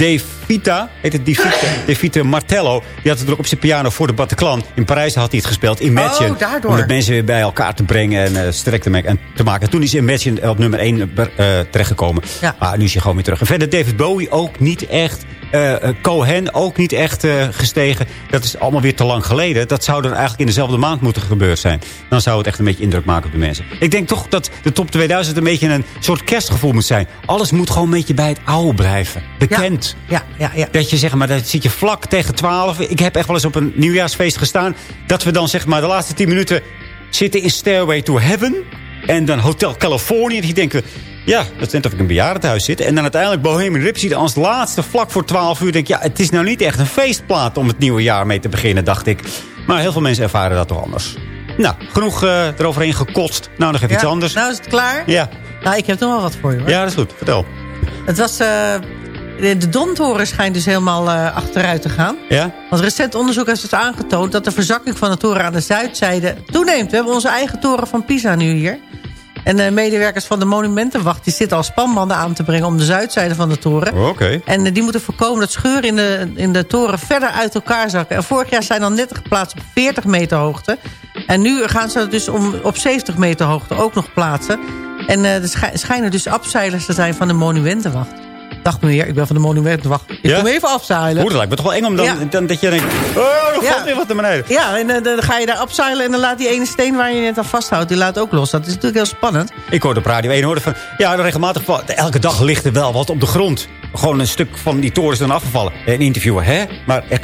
S4: Dave Vita... heet het Vita, Dave Vita Martello... die had het ook op zijn piano voor de Bataclan. In Parijs had hij het gespeeld. Imagine.
S12: Oh, daardoor.
S4: Om de mensen weer bij elkaar te brengen en eh sterk te, maken, en maken. Toen is Imagine op nummer 1 terechtgekomen.
S12: Ja.
S4: Maar nu is hij gewoon weer terug. En verder David Bowie ook niet echt... eh, eh, Cohen ook niet echt eh, gestegen. Dat is allemaal weer te lang geleden. Dat zou dan eigenlijk in dezelfde maand moeten gebeurd zijn. Dan zou het echt een beetje indruk maken op de mensen. Ik denk toch dat de top 2000 een beetje een soort kerstgevoel moet zijn. Alles moet gewoon een beetje bij het oude blijven. Bekend.
S12: Ja, ja, ja.
S4: Dat je zeg maar, dat zit je vlak tegen 12. Ik heb echt wel eens op een nieuwjaarsfeest gestaan. Dat we dan zeg maar de laatste 10 minuten zitten in Stairway to Heaven. En dan Hotel California. Die denken, ja, dat net of ik in een bejaardenhuis zit. En dan uiteindelijk Bohemian Rhapsody als laatste vlak voor 12 uur. Denk ik, ja, het is nou niet echt een feestplaat om het nieuwe jaar mee te beginnen, dacht ik. Maar heel veel mensen ervaren dat toch anders. Nou, genoeg eh, eroverheen gekotst. Nou, nog even iets anders.
S12: Nou is het klaar?
S4: Ja.
S12: Nou, ik heb nog wel wat voor je hoor.
S4: ja, dat is goed. Vertel.
S12: Het was... eh, de de Domtoren schijnt dus helemaal eh, achteruit te gaan.
S4: Ja?
S12: Want recent onderzoek heeft dus aangetoond... dat de verzakking van de toren aan de zuidzijde toeneemt. We hebben onze eigen toren van Pisa nu hier. En de medewerkers van de Monumentenwacht... die zitten al spanbanden aan te brengen om de zuidzijde van de toren.
S4: Oké.
S12: En eh, die moeten voorkomen dat scheuren in de, in de toren verder uit elkaar zakken. En vorig jaar zijn al netten geplaatst op 40 meter hoogte. En nu gaan ze het dus om, op 70 meter hoogte ook nog plaatsen. En eh, er schij- schijnen dus afzeilers te zijn van de Monumentenwacht. Dag meneer, ik ben van de Monumentenwacht. Ik
S4: Ja?
S12: kom even afzeilen.
S4: Dat lijkt me toch wel eng om dan,
S12: Ja.
S4: dan dat je denkt... Oh, er
S12: Ja.
S4: valt weer wat naar beneden.
S12: Ja, en eh, dan ga je daar afzeilen en dan laat die ene steen waar je net aan vasthoudt... die laat ook los. Dat is natuurlijk heel spannend.
S4: Ik hoorde op Radio 1 hoorde van... Ja, regelmatig elke dag ligt er wel wat op de grond. Gewoon een stuk van die toren is dan afgevallen. Een interviewer, hè? Maar echt,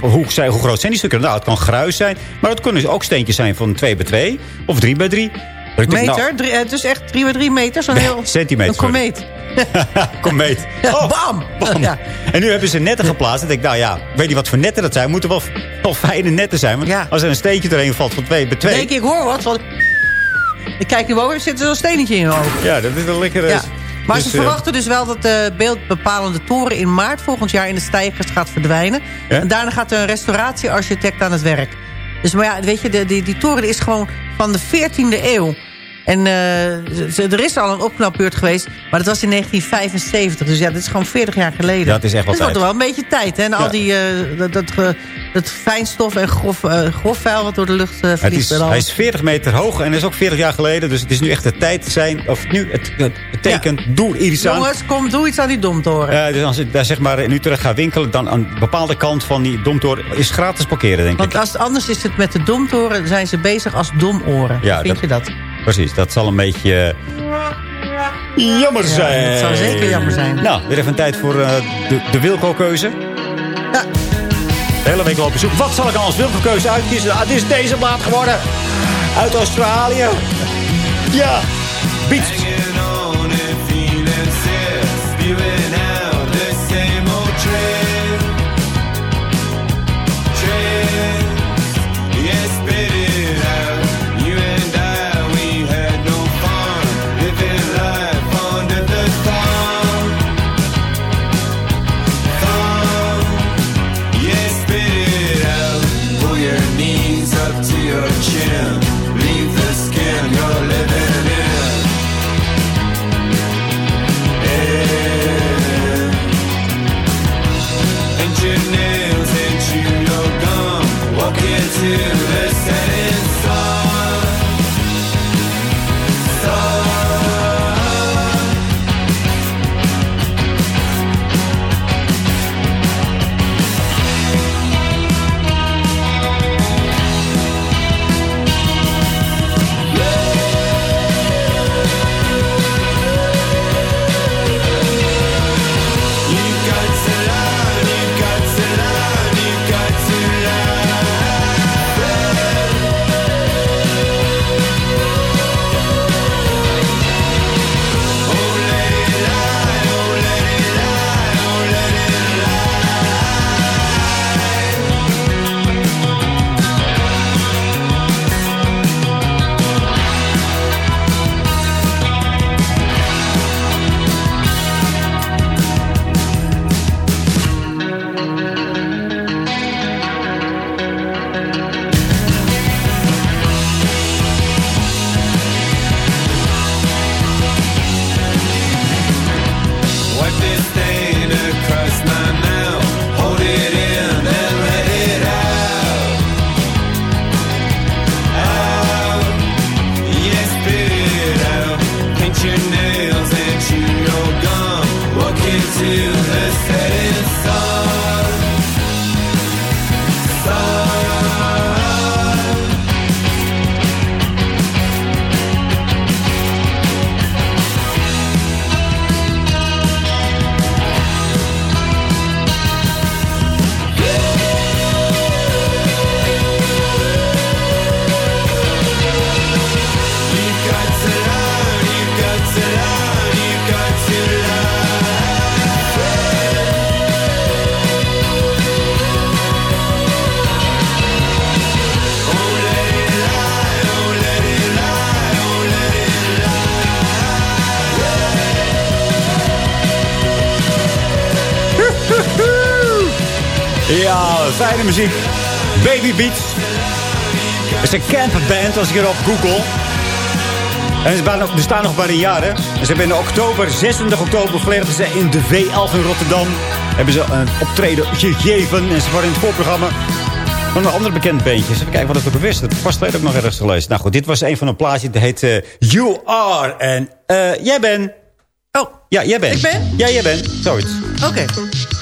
S4: hoe, hoe groot zijn die stukken? Nou, het kan gruis zijn. Maar het kunnen dus ook steentjes zijn van 2 bij 2 of 3 bij 3.
S12: Meter, drie, eh, het is echt 3 bij 3 meter. Zo'n heel...
S4: centimeter,
S12: Een komeet.
S4: Komeet.
S12: Ja, bam! Ja.
S4: En nu hebben ze netten geplaatst. En ik denk, nou ja, ik weet niet wat voor netten dat zijn. Moeten wel, wel fijne netten zijn. Want
S12: Ja.
S4: als er een steentje doorheen valt van 2 bij 2...
S12: Denk ik, hoor wat. want Ik kijk nu boven, zit er zo'n stenentje in je.
S4: Ja, dat is wel lekker...
S12: Ja. Maar
S4: dus,
S12: ze
S4: eh,
S12: verwachten dus wel dat de beeldbepalende toren in maart volgend jaar in de stijgers gaat verdwijnen. En daarna gaat er een restauratiearchitect aan het werk. Dus maar ja, weet je, de, die, die toren is gewoon van de 14e eeuw. En eh, er is al een opknapbeurt geweest, maar dat was in 1975. Dus ja, dat is gewoon 40 jaar geleden.
S4: Ja, het is echt wel
S12: wordt
S4: tijd.
S12: wel een beetje tijd. Hè? En
S4: Ja.
S12: al die, eh, dat, dat, ge- dat fijnstof en grof, eh, grof vuil wat door de lucht eh,
S4: Het
S12: vliegt.
S4: is, hij is 40 meter hoog en dat is ook 40 jaar geleden. Dus het is nu echt de tijd zijn. Of nu het, het teken, doe iets aan.
S12: Jongens, kom, doe iets aan die domtoren.
S4: Eh, dus als ik daar zeg maar in Utrecht ga winkelen, dan aan een bepaalde kant van die domtoren is gratis parkeren, denk
S12: Want
S4: ik.
S12: als, anders is het met de domtoren, zijn ze bezig als domoren.
S4: Ja,
S12: Vind
S4: dat-
S12: je dat?
S4: Precies, dat zal een beetje eh, jammer
S12: Ja,
S4: zijn.
S12: dat zou zeker jammer zijn.
S4: Nou, weer even een tijd voor eh, de, de Wilco-keuze.
S12: Ja.
S4: De hele week lopen zoeken. Wat zal ik dan als wilderkeuze uitkiezen? Ah, het is deze maat geworden. Uit Australië. Ja. Beats. Is camperband als ik erop google. En ze bestaan nog- maar een jaar, hè. En ze hebben in oktober, 26 oktober, verleden ze in de V11 in Rotterdam. Hebben ze een optreden gegeven. En ze waren in het voorprogramma van een ander bekend bandje. Eens Even kijken wat het ook wist. Het was ook nog ergens gelezen. Nou goed, dit was een van een plaatje. Dat heet eh, You Are. En eh, jij bent...
S12: Oh.
S4: Ja, jij bent.
S12: Ik ben?
S4: Ja, jij bent. Zoiets.
S12: Oké.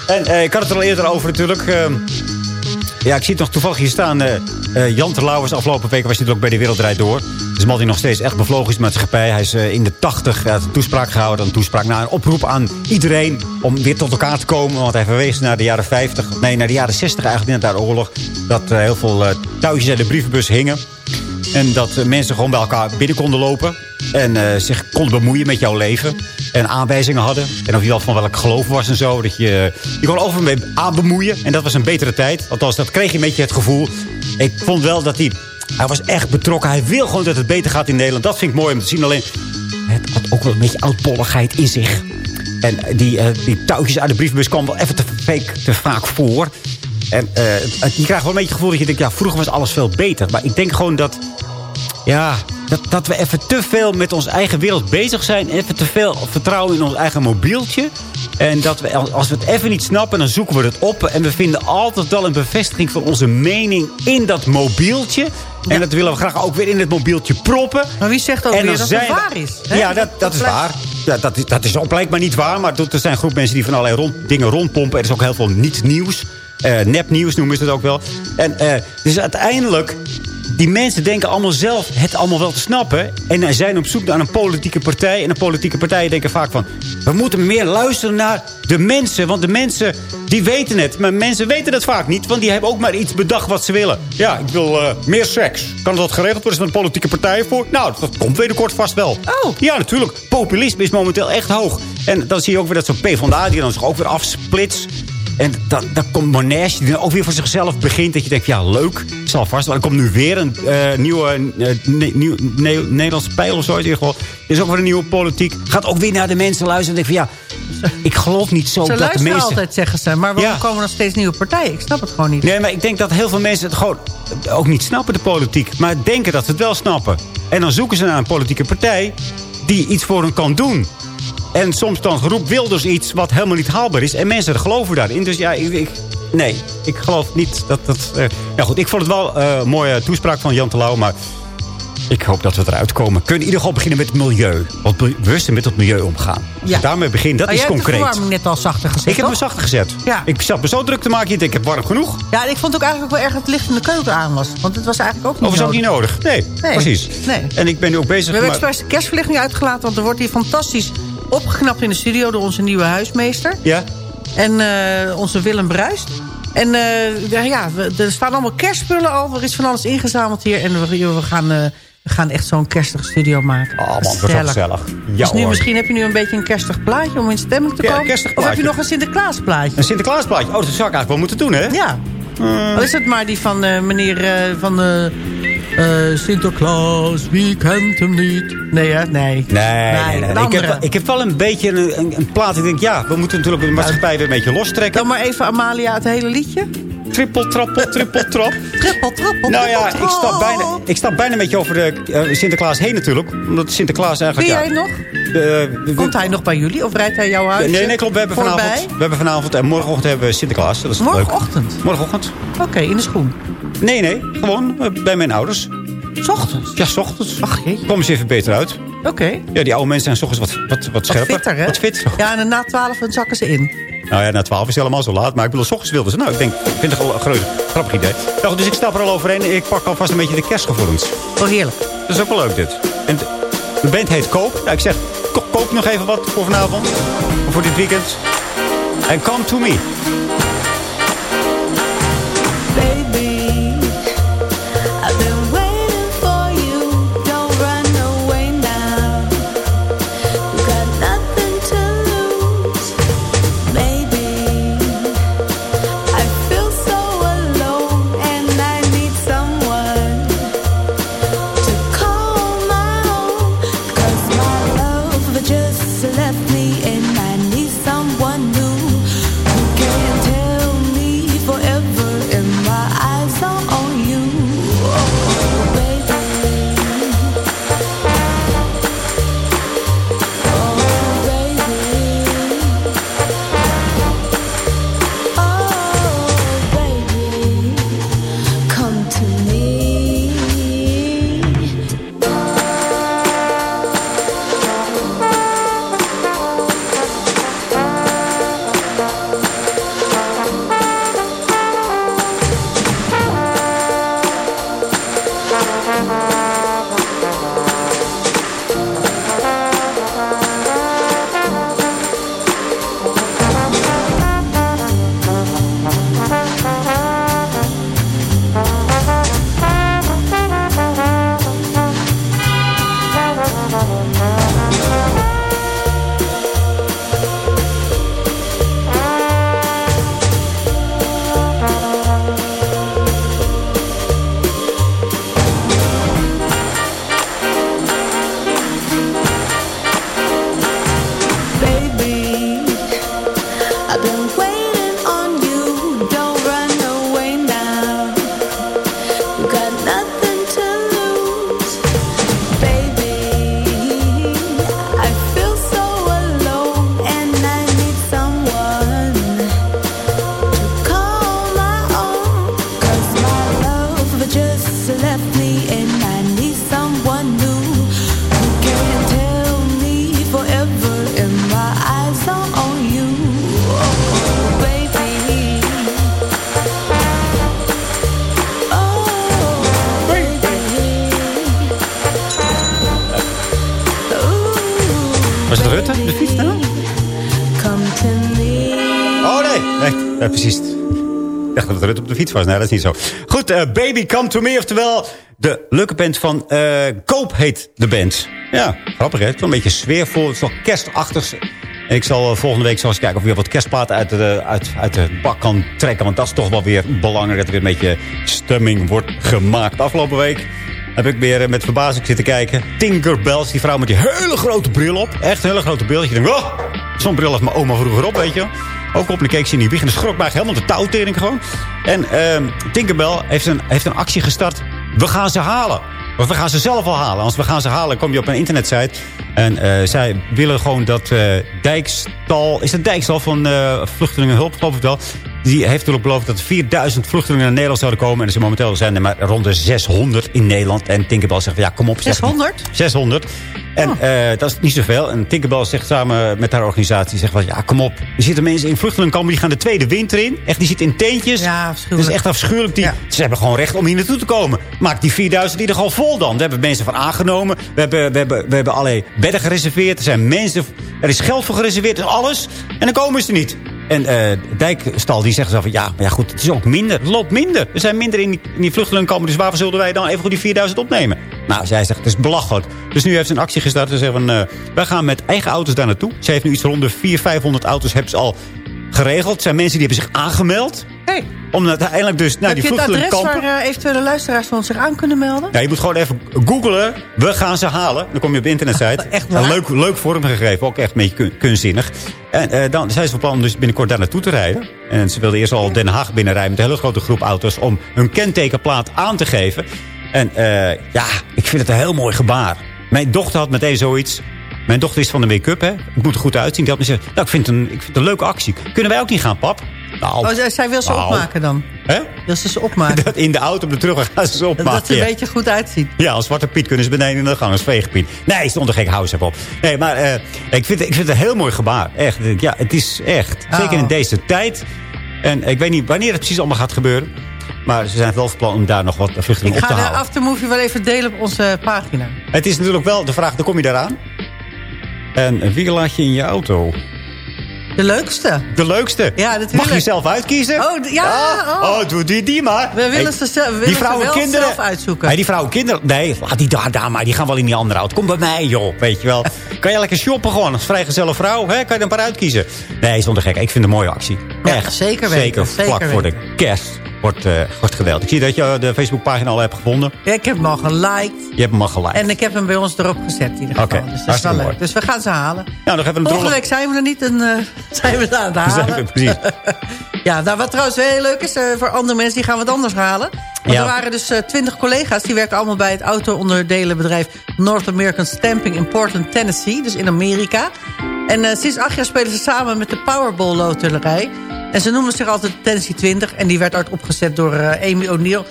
S4: En eh, ik had het er al eerder over natuurlijk. Ehm, ja, ik zie het nog toevallig hier staan. Eh, Jan Terlouwers, afgelopen week was hij natuurlijk ook bij de Wereldrijd Door. Dus een die nog steeds echt bevlogen is met maatschappij. Hij is eh, in de tachtig. Een toespraak gehouden. Een toespraak naar een oproep aan iedereen om weer tot elkaar te komen. Want hij verwees naar de jaren 50. Nee, naar de jaren 60 eigenlijk, net de oorlog. Dat heel veel touwtjes uit de brievenbus hingen. En dat mensen gewoon bij elkaar binnen konden lopen. En eh, zich konden bemoeien met jouw leven. En aanwijzingen hadden. En of je wel van welk geloof was en zo. Dat je, je kon over mee aanbemoeien. En dat was een betere tijd. Althans, dat kreeg je een beetje het gevoel. Ik vond wel dat hij... Hij was echt betrokken. Hij wil gewoon dat het beter gaat in Nederland. Dat vind ik mooi om te zien. Alleen, het had ook wel een beetje oudbolligheid in zich. En die, eh, die touwtjes uit de brievenbus kwam wel even te, fake, te vaak voor. En eh, je krijgt wel een beetje het gevoel dat je denkt... ja, vroeger was alles veel beter. Maar ik denk gewoon dat... Ja, dat, dat we even te veel met onze eigen wereld bezig zijn. Even te veel vertrouwen in ons eigen mobieltje. En dat we, als we het even niet snappen, dan zoeken we het op. En we vinden altijd wel een bevestiging van onze mening in dat mobieltje. En dat willen we graag ook weer in het mobieltje proppen.
S12: Maar wie zegt ook weer dat het
S4: zijn er-
S12: waar is? hè?
S4: Ja, dat, dat is waar. Ja, dat, is, dat is ook blijkbaar niet waar. Maar er zijn een groep mensen die van allerlei rond, dingen rondpompen. Er is ook heel veel niet-nieuws. Eh nepnieuws noemen ze het ook wel. En eh, dus uiteindelijk Die mensen denken allemaal zelf het allemaal wel te snappen. En zijn op zoek naar een politieke partij. En de politieke partijen denken vaak van... we moeten meer luisteren naar de mensen. Want de mensen, die weten het. Maar mensen weten het vaak niet. Want die hebben ook maar iets bedacht wat ze willen. Ja, ik wil eh, meer seks. Kan dat geregeld worden? Is er een politieke partij voor? Nou, dat komt binnenkort vast wel.
S12: Oh.
S4: Ja, natuurlijk. Populisme is momenteel echt hoog. En dan zie je ook weer dat zo'n PvdA... die dan zich ook weer afsplitst. En dan, dan komt Monash, die dan ook weer voor zichzelf begint. Dat je denkt, ja, leuk. Zal vast. Er komt nu weer een eh, nieuwe eh, ne- nieuw, ne- Nederlandse pijl of zo. In ieder geval. Er is ook weer een nieuwe politiek. Gaat ook weer naar de mensen luisteren. En denk van, ja, ik geloof niet zo
S12: Ze
S4: dat de
S12: luisteren
S4: mensen...
S12: altijd, zeggen ze. Maar waarom
S4: Ja.
S12: komen er nog steeds nieuwe partijen? Ik snap het gewoon niet.
S4: Nee, maar ik denk dat heel veel mensen het gewoon ook niet snappen, de politiek. Maar denken dat ze het wel snappen. En dan zoeken ze naar een politieke partij die iets voor hen kan doen. En soms dan roept Wilders iets wat helemaal niet haalbaar is. En mensen geloven daarin. Dus ja, ik, ik- nee, ik geloof niet dat dat... eh, ja goed, ik vond het wel eh, een mooie toespraak van Jan Terlouw. Maar ik hoop dat we eruit komen. Kunnen in ieder geval beginnen met het milieu. Wat bewuster met het milieu omgaan. Als
S12: Ja.
S4: daarmee beginnen, dat
S12: Maar
S4: is
S12: jij hebt de
S4: concreet.
S12: verwarming net al zachter gezet,
S4: Ik heb hem zachter gezet.
S12: Ja.
S4: Ik zat me zo druk te maken. Ik denk, ik heb warm genoeg.
S12: Ja, en ik vond ook eigenlijk wel erg dat het licht in de keuken aan was. Want het was eigenlijk ook niet
S4: Of is ook niet nodig? Nee,
S12: Nee.
S4: precies.
S12: Nee.
S4: En ik ben nu ook bezig...
S12: We hebben expres de kerstverlichting uitgelaten, want er wordt hier fantastisch opgeknapt in de studio door onze nieuwe huismeester.
S4: Ja?
S12: En eh, onze Willem Bruist. En eh, ja, ja, er staan allemaal kerstspullen al. Er is van alles ingezameld hier. En we, we, gaan, eh, we gaan echt zo'n kerstige studio maken.
S4: Oh man, dat is gezellig. Ja,
S12: dus nu,
S4: hoor.
S12: misschien heb je nu een beetje een kerstig plaatje om in stemming te
S4: Ja,
S12: komen.
S4: kerstig
S12: of heb je
S4: plaatje.
S12: nog een Sinterklaas plaatje?
S4: Een Sinterklaasplaatje. Oh, dat zou ik eigenlijk wel moeten doen, hè?
S12: Ja. Al is het maar die van eh, meneer eh, van eh, Sinterklaas, wie kent hem niet? Nee, hè? Nee.
S4: Nee, nee, nee.
S12: een
S4: Ik, heb, ik heb wel een beetje een, een, een plaat. Ik denk, ja, we moeten natuurlijk de maatschappij weer een beetje lostrekken.
S12: Dan maar even Amalia het hele liedje.
S4: Trippel, trappel, trippel, trap.
S12: Trippel, trappel,
S4: Nou ja, ik
S12: trap.
S4: bijna, ik stap bijna een beetje over de eh, Sinterklaas heen natuurlijk. Omdat Sinterklaas eigenlijk... Ja,
S12: jij nog?
S4: eh, we-
S12: Komt hij nog bij jullie? Of rijdt hij jouw huis?
S4: Nee, nee, klopt. We hebben
S12: voorbij?
S4: vanavond, we hebben vanavond en morgenochtend hebben we Sinterklaas. Dat is
S12: Morgenochtend?
S4: Leuk. Morgenochtend.
S12: Oké, in de schoen.
S4: Nee, nee. Gewoon eh, bij mijn ouders.
S12: S ochtends?
S4: Ja, s ochtends.
S12: Ach.
S4: Komen ze even beter uit.
S12: Oké.
S4: Ja, die oude mensen zijn s ochtends wat, wat, wat
S12: Wat
S4: scherper.
S12: fitter, hè?
S4: Wat fit.
S12: Ja, en na twaalf zakken ze in.
S4: Nou ja, na 12 is het helemaal zo laat. Maar ik bedoel, s ochtends wilden ze. Nou, ik denk, ik vind het wel een groot, grappig idee. Nou, dus ik stap er al overheen. Ik pak alvast een beetje de kerstgevoelens.
S12: Oh, heerlijk.
S4: Dat is ook wel leuk, dit. En de, band heet Koop. Nou, ik zeg, ko- koop nog even wat voor vanavond. Of voor dit weekend. En Come To Me. Rutte op de fiets was. Nee, dat is niet zo. Goed, eh, Baby Come To Me. Oftewel, de leuke band van eh, Koop heet de band. Ja, grappig hè. Het is wel een beetje sfeervol. Het is wel kerstachtig. Ik zal eh, volgende week eens kijken of ik weer wat kerstplaten uit de, uit, uit de bak kan trekken. Want dat is toch wel weer belangrijk dat er weer een beetje stemming wordt gemaakt. Afgelopen week heb ik weer met verbazing zitten kijken. Tinkerbells, die vrouw met die hele grote bril op. Echt een hele grote bril. Je denkt, oh, zo'n bril had mijn oma vroeger op, weet je. Ook ze in die wieg en schrok mij helemaal de touwtering gewoon. En ehm Tinkerbell heeft een, heeft een actie gestart. We gaan ze halen. Of we gaan ze zelf al halen. Als we gaan ze halen, kom je op een internetsite. En eh, zij willen gewoon dat eh Dijkstal... Is het Dijkstal van eh Vluchtelingenhulp, geloof ik wel. Die heeft natuurlijk beloofd dat er 4000 vluchtelingen naar Nederland zouden komen. En er zijn momenteel zijn er maar rond de 600 in Nederland. En Tinkerbell zegt, ja, kom op. zeg.
S12: 600?
S4: 600. En eh, dat is niet zoveel. En Tinkerbell zegt samen met haar organisatie... Zegt van, ja, kom op. Er zitten mensen in vluchtelingenkampen... die gaan de tweede winter in. Echt, die zitten in teentjes.
S12: Ja,
S4: Het is echt afschuwelijk. Die, Ze hebben gewoon recht om hier naartoe te komen. Maak die 4000 die er gewoon vol dan. Daar hebben mensen van aangenomen. We hebben, we hebben, we hebben allerlei bedden gereserveerd. Er zijn mensen... Er is geld voor gereserveerd. Er is alles. En dan komen ze niet. En eh Dijkstal die zegt zo van... Ja, maar ja goed, het is ook minder. Het loopt minder. Er zijn minder in die, in die. Dus waarvoor zullen wij dan even goed die 4000 opnemen? Nou, zij zegt, het is belachelijk. Dus nu heeft ze een actie gestart. Ze zegt van, eh, wij gaan met eigen auto's daar naartoe. Ze heeft nu iets rond de 400, 500 auto's hebben ze al geregeld. Het zijn mensen die hebben zich aangemeld. Om uiteindelijk dus naar
S12: Heb
S4: die
S12: je het adres
S4: vluchtelingenkampen...
S12: waar eh, eventuele luisteraars van zich aan kunnen melden?
S4: Ja, je moet gewoon even googlen. We gaan ze halen. Dan kom je op de internetsite.
S12: Echt waar?
S4: Een leuk, leuk vormgegeven. Ook echt een beetje kun- kunstzinnig. En eh, dan zijn ze van plan om dus binnenkort daar naartoe te rijden. En ze wilden eerst al Den Haag binnenrijden met een hele grote groep auto's... om hun kentekenplaat aan te geven. En eh, ja, ik vind het een heel mooi gebaar. Mijn dochter had meteen zoiets... Mijn dochter is van de make-up, hè. Ik moet er goed uitzien. Die had me gezegd, nou, ik vind, het een, ik vind het een leuke actie. Kunnen wij ook niet gaan, pap? Nou,
S12: Oh, zij- wil ze
S4: nou.
S12: opmaken dan?
S4: Hè?
S12: Wil ze ze opmaken?
S4: Dat in de auto op de terug gaan ze ze opmaken.
S12: dat ze een
S4: ja.
S12: beetje goed uitziet.
S4: Ja, als Zwarte Piet kunnen ze beneden in de gang als veegpiet. Nee, stond er gek house op. Nee, maar eh, ik, vind, ik vind het een heel mooi gebaar. Echt. Ja, het is echt.
S12: Oh.
S4: Zeker in deze tijd. En ik weet niet wanneer het precies allemaal gaat gebeuren. Maar ze zijn wel van plan om daar nog wat
S12: Ik
S4: vluchtelingen op te
S12: ga de aftermovie wel even delen op onze pagina.
S4: Het is natuurlijk wel de vraag, dan kom je daaraan. En wie laat je in je auto?
S12: De leukste.
S4: De leukste?
S12: Ja,
S4: Mag je zelf uitkiezen?
S12: Oh, ja,
S4: Ah,
S12: oh.
S4: oh, doe die, die maar.
S12: We willen
S4: Hey,
S12: ze, willen
S4: die
S12: ze wel
S4: kinderen,
S12: zelf uitzoeken.
S4: Nee, die vrouwen en kinderen. Nee, laat die daar, daar maar. Die gaan wel in die andere auto. Kom bij mij, joh. Weet je wel. kan je lekker shoppen gewoon. Als vrijgezelle vrouw. Hè? Kan je er een paar uitkiezen. Nee, zonder gek. Ik vind het een mooie actie.
S12: Ja,
S4: Echt.
S12: zeker weten,
S4: Zeker
S12: zeker
S4: vlak voor de kerst wordt, eh, wordt gedeeld. Ik zie dat je de Facebookpagina al hebt gevonden.
S12: Ja, ik heb hem al geliked.
S4: Je hebt hem al gelijk.
S12: En ik heb hem bij ons erop gezet in ieder geval.
S4: Oké,
S12: dus dat is wel leuk. Dus we gaan ze halen.
S4: Nou, nog even een
S12: Volgende week zijn we er niet en eh, zijn we aan het
S4: Zijn
S12: halen.
S4: we- precies.
S12: Ja, nou, wat trouwens heel leuk is, eh, voor andere mensen die gaan wat anders halen. Want
S4: Ja.
S12: er waren dus twintig collega's, die werken allemaal bij het auto-onderdelenbedrijf North American Stamping in Portland, Tennessee, dus in Amerika. En eh, sinds acht jaar spelen ze samen met de Powerball loterij. En ze noemen zich altijd Tennessee 20 en die werd ooit opgezet door eh, Amy O'Neill.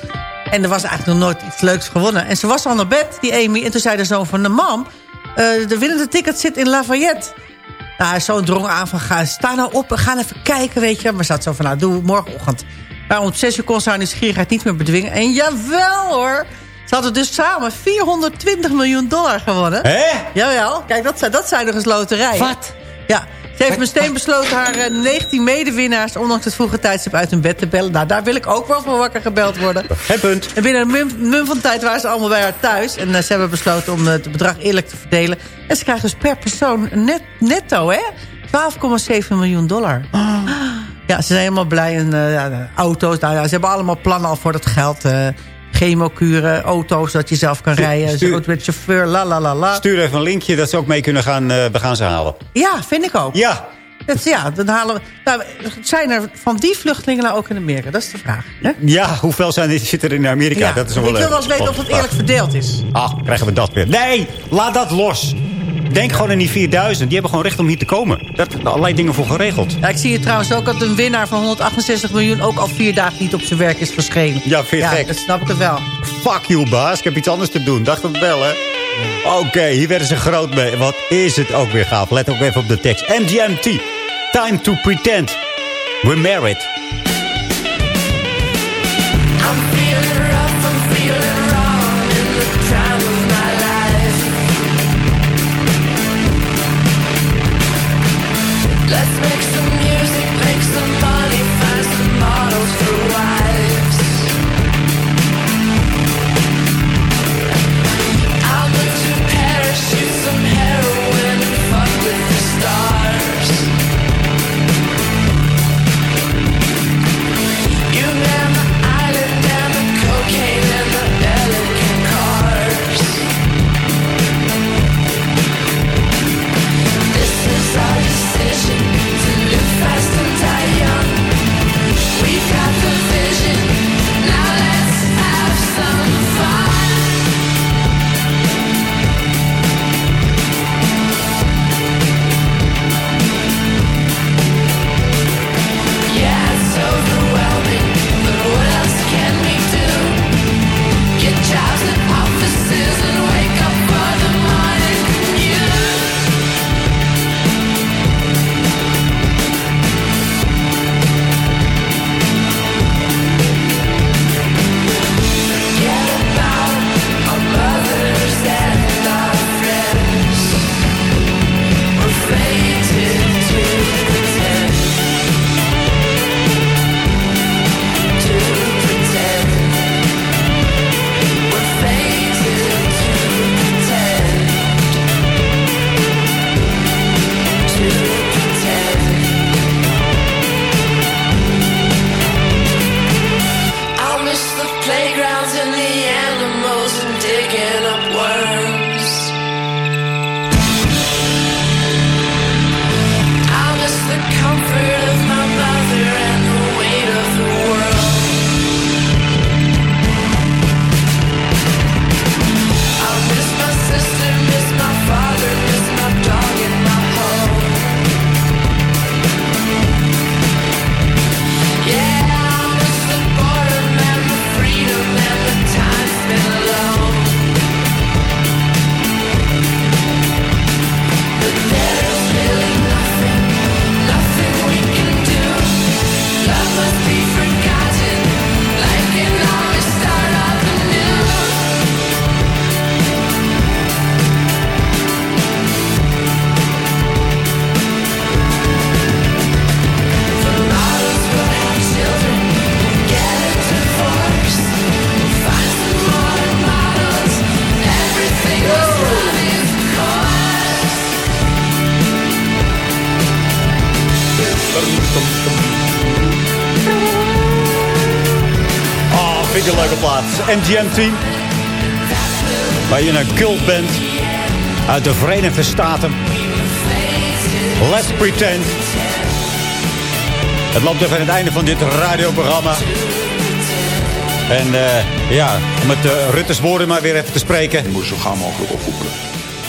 S12: En er was eigenlijk nog nooit iets leuks gewonnen. En ze was al naar bed, die Amy, en toen zei de zoon van de mam... eh, de winnende ticket zit in Lafayette. Nou, hij zo'n drong aan van, ga, sta nou op en ga even kijken, weet je. Maar ze had zo van, nou, doe morgenochtend. Maar om zes uur kon ze haar nieuwsgierigheid niet meer bedwingen. En jawel hoor, ze hadden dus samen 420 miljoen dollar gewonnen.
S4: Hè?
S12: Jawel, kijk, dat zijn, dat zijn nog eens loterijen.
S4: Wat?
S12: Ja, ze heeft meteen besloten haar eh, 19 medewinnaars... ondanks het vroege tijdstip uit hun bed te bellen. Nou, daar wil ik ook wel voor wakker gebeld worden.
S4: Het punt.
S12: En binnen een mum, van tijd waren ze allemaal bij haar thuis. En eh, ze hebben besloten om eh, het bedrag eerlijk te verdelen. En ze krijgen dus per persoon net, netto, hè? 12,7 miljoen dollar. Ja, ze zijn helemaal blij. En eh, auto's, nou ja, ze hebben allemaal plannen al voor dat geld. eh chemokuren, auto's, dat je zelf kan rijden.
S4: stuur-
S12: Zo met chauffeur, la la la la.
S4: Stuur even een linkje dat ze ook mee kunnen gaan. eh, we gaan ze halen.
S12: Ja, vind ik ook.
S4: Ja.
S12: Dat, ja, dan halen we... Nou, zijn er van die vluchtelingen nou ook in Amerika? Dat is de vraag. Hè?
S4: Ja, hoeveel zijn zitten er in Amerika?
S12: Ja,
S4: Dat is
S12: ik
S4: wel
S12: wil
S4: leuk.
S12: wel eens weten of het eerlijk verdeeld is.
S4: Ah, krijgen we dat weer. Nee, laat dat los. Denk gewoon aan die 4000. Die hebben gewoon recht om hier te komen. Daar zijn allerlei dingen voor geregeld.
S12: Ja, ik zie hier trouwens ook dat een winnaar van 168 miljoen... ook al vier dagen niet op zijn werk is verschenen.
S4: Ja, vind je
S12: ja,
S4: gek?
S12: dat snap ik het wel.
S4: Fuck you, baas. Ik heb iets anders te doen. Dacht het wel, hè? Oké, hier werden ze groot mee. Wat is het ook weer gaaf. Let ook even op de tekst. MGMT. Time to pretend. We're married. MGM Team. Waar je een cult bent. Uit de Verenigde Staten. Let's Pretend. Het loopt even aan het einde van dit radioprogramma. En eh, ja, om met uh, Rutte's woorden maar weer even te spreken.
S6: Je moet zo gauw mogelijk ophoepelen.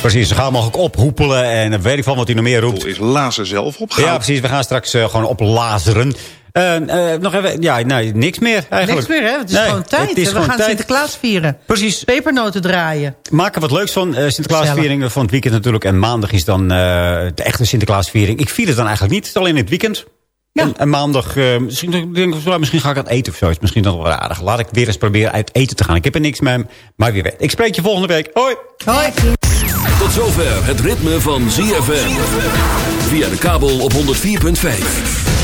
S4: Precies, zo gauw mogelijk ophoepelen. En dan weet ik van wat hij nog meer roept.
S6: is lazen zelf op.
S4: Ja, precies. We gaan straks uh, gewoon oplazeren. Uh, uh, nog even, ja, nee, niks meer eigenlijk.
S12: Niks meer, hè? Het is
S4: Nee,
S12: gewoon tijd.
S4: het is
S12: We
S4: gewoon
S12: gaan
S4: tijd.
S12: Sinterklaas vieren.
S4: Precies.
S12: Pepernoten draaien.
S4: Maak er wat leuks van. Uh, Sinterklaasviering van het weekend natuurlijk. En maandag is dan uh, de echte Sinterklaasviering. Ik vier het dan eigenlijk niet. Het is alleen in het weekend.
S12: Ja.
S4: En, en maandag, uh, misschien, denk ik, misschien ga ik aan eten of zo. Is misschien dan wel aardig. Laat ik weer eens proberen uit eten te gaan. Ik heb er niks mee, maar wie weet. Ik spreek je volgende week. Hoi.
S12: Hoi.
S1: Tot zover het ritme van ZFM. Via de kabel op 104.5.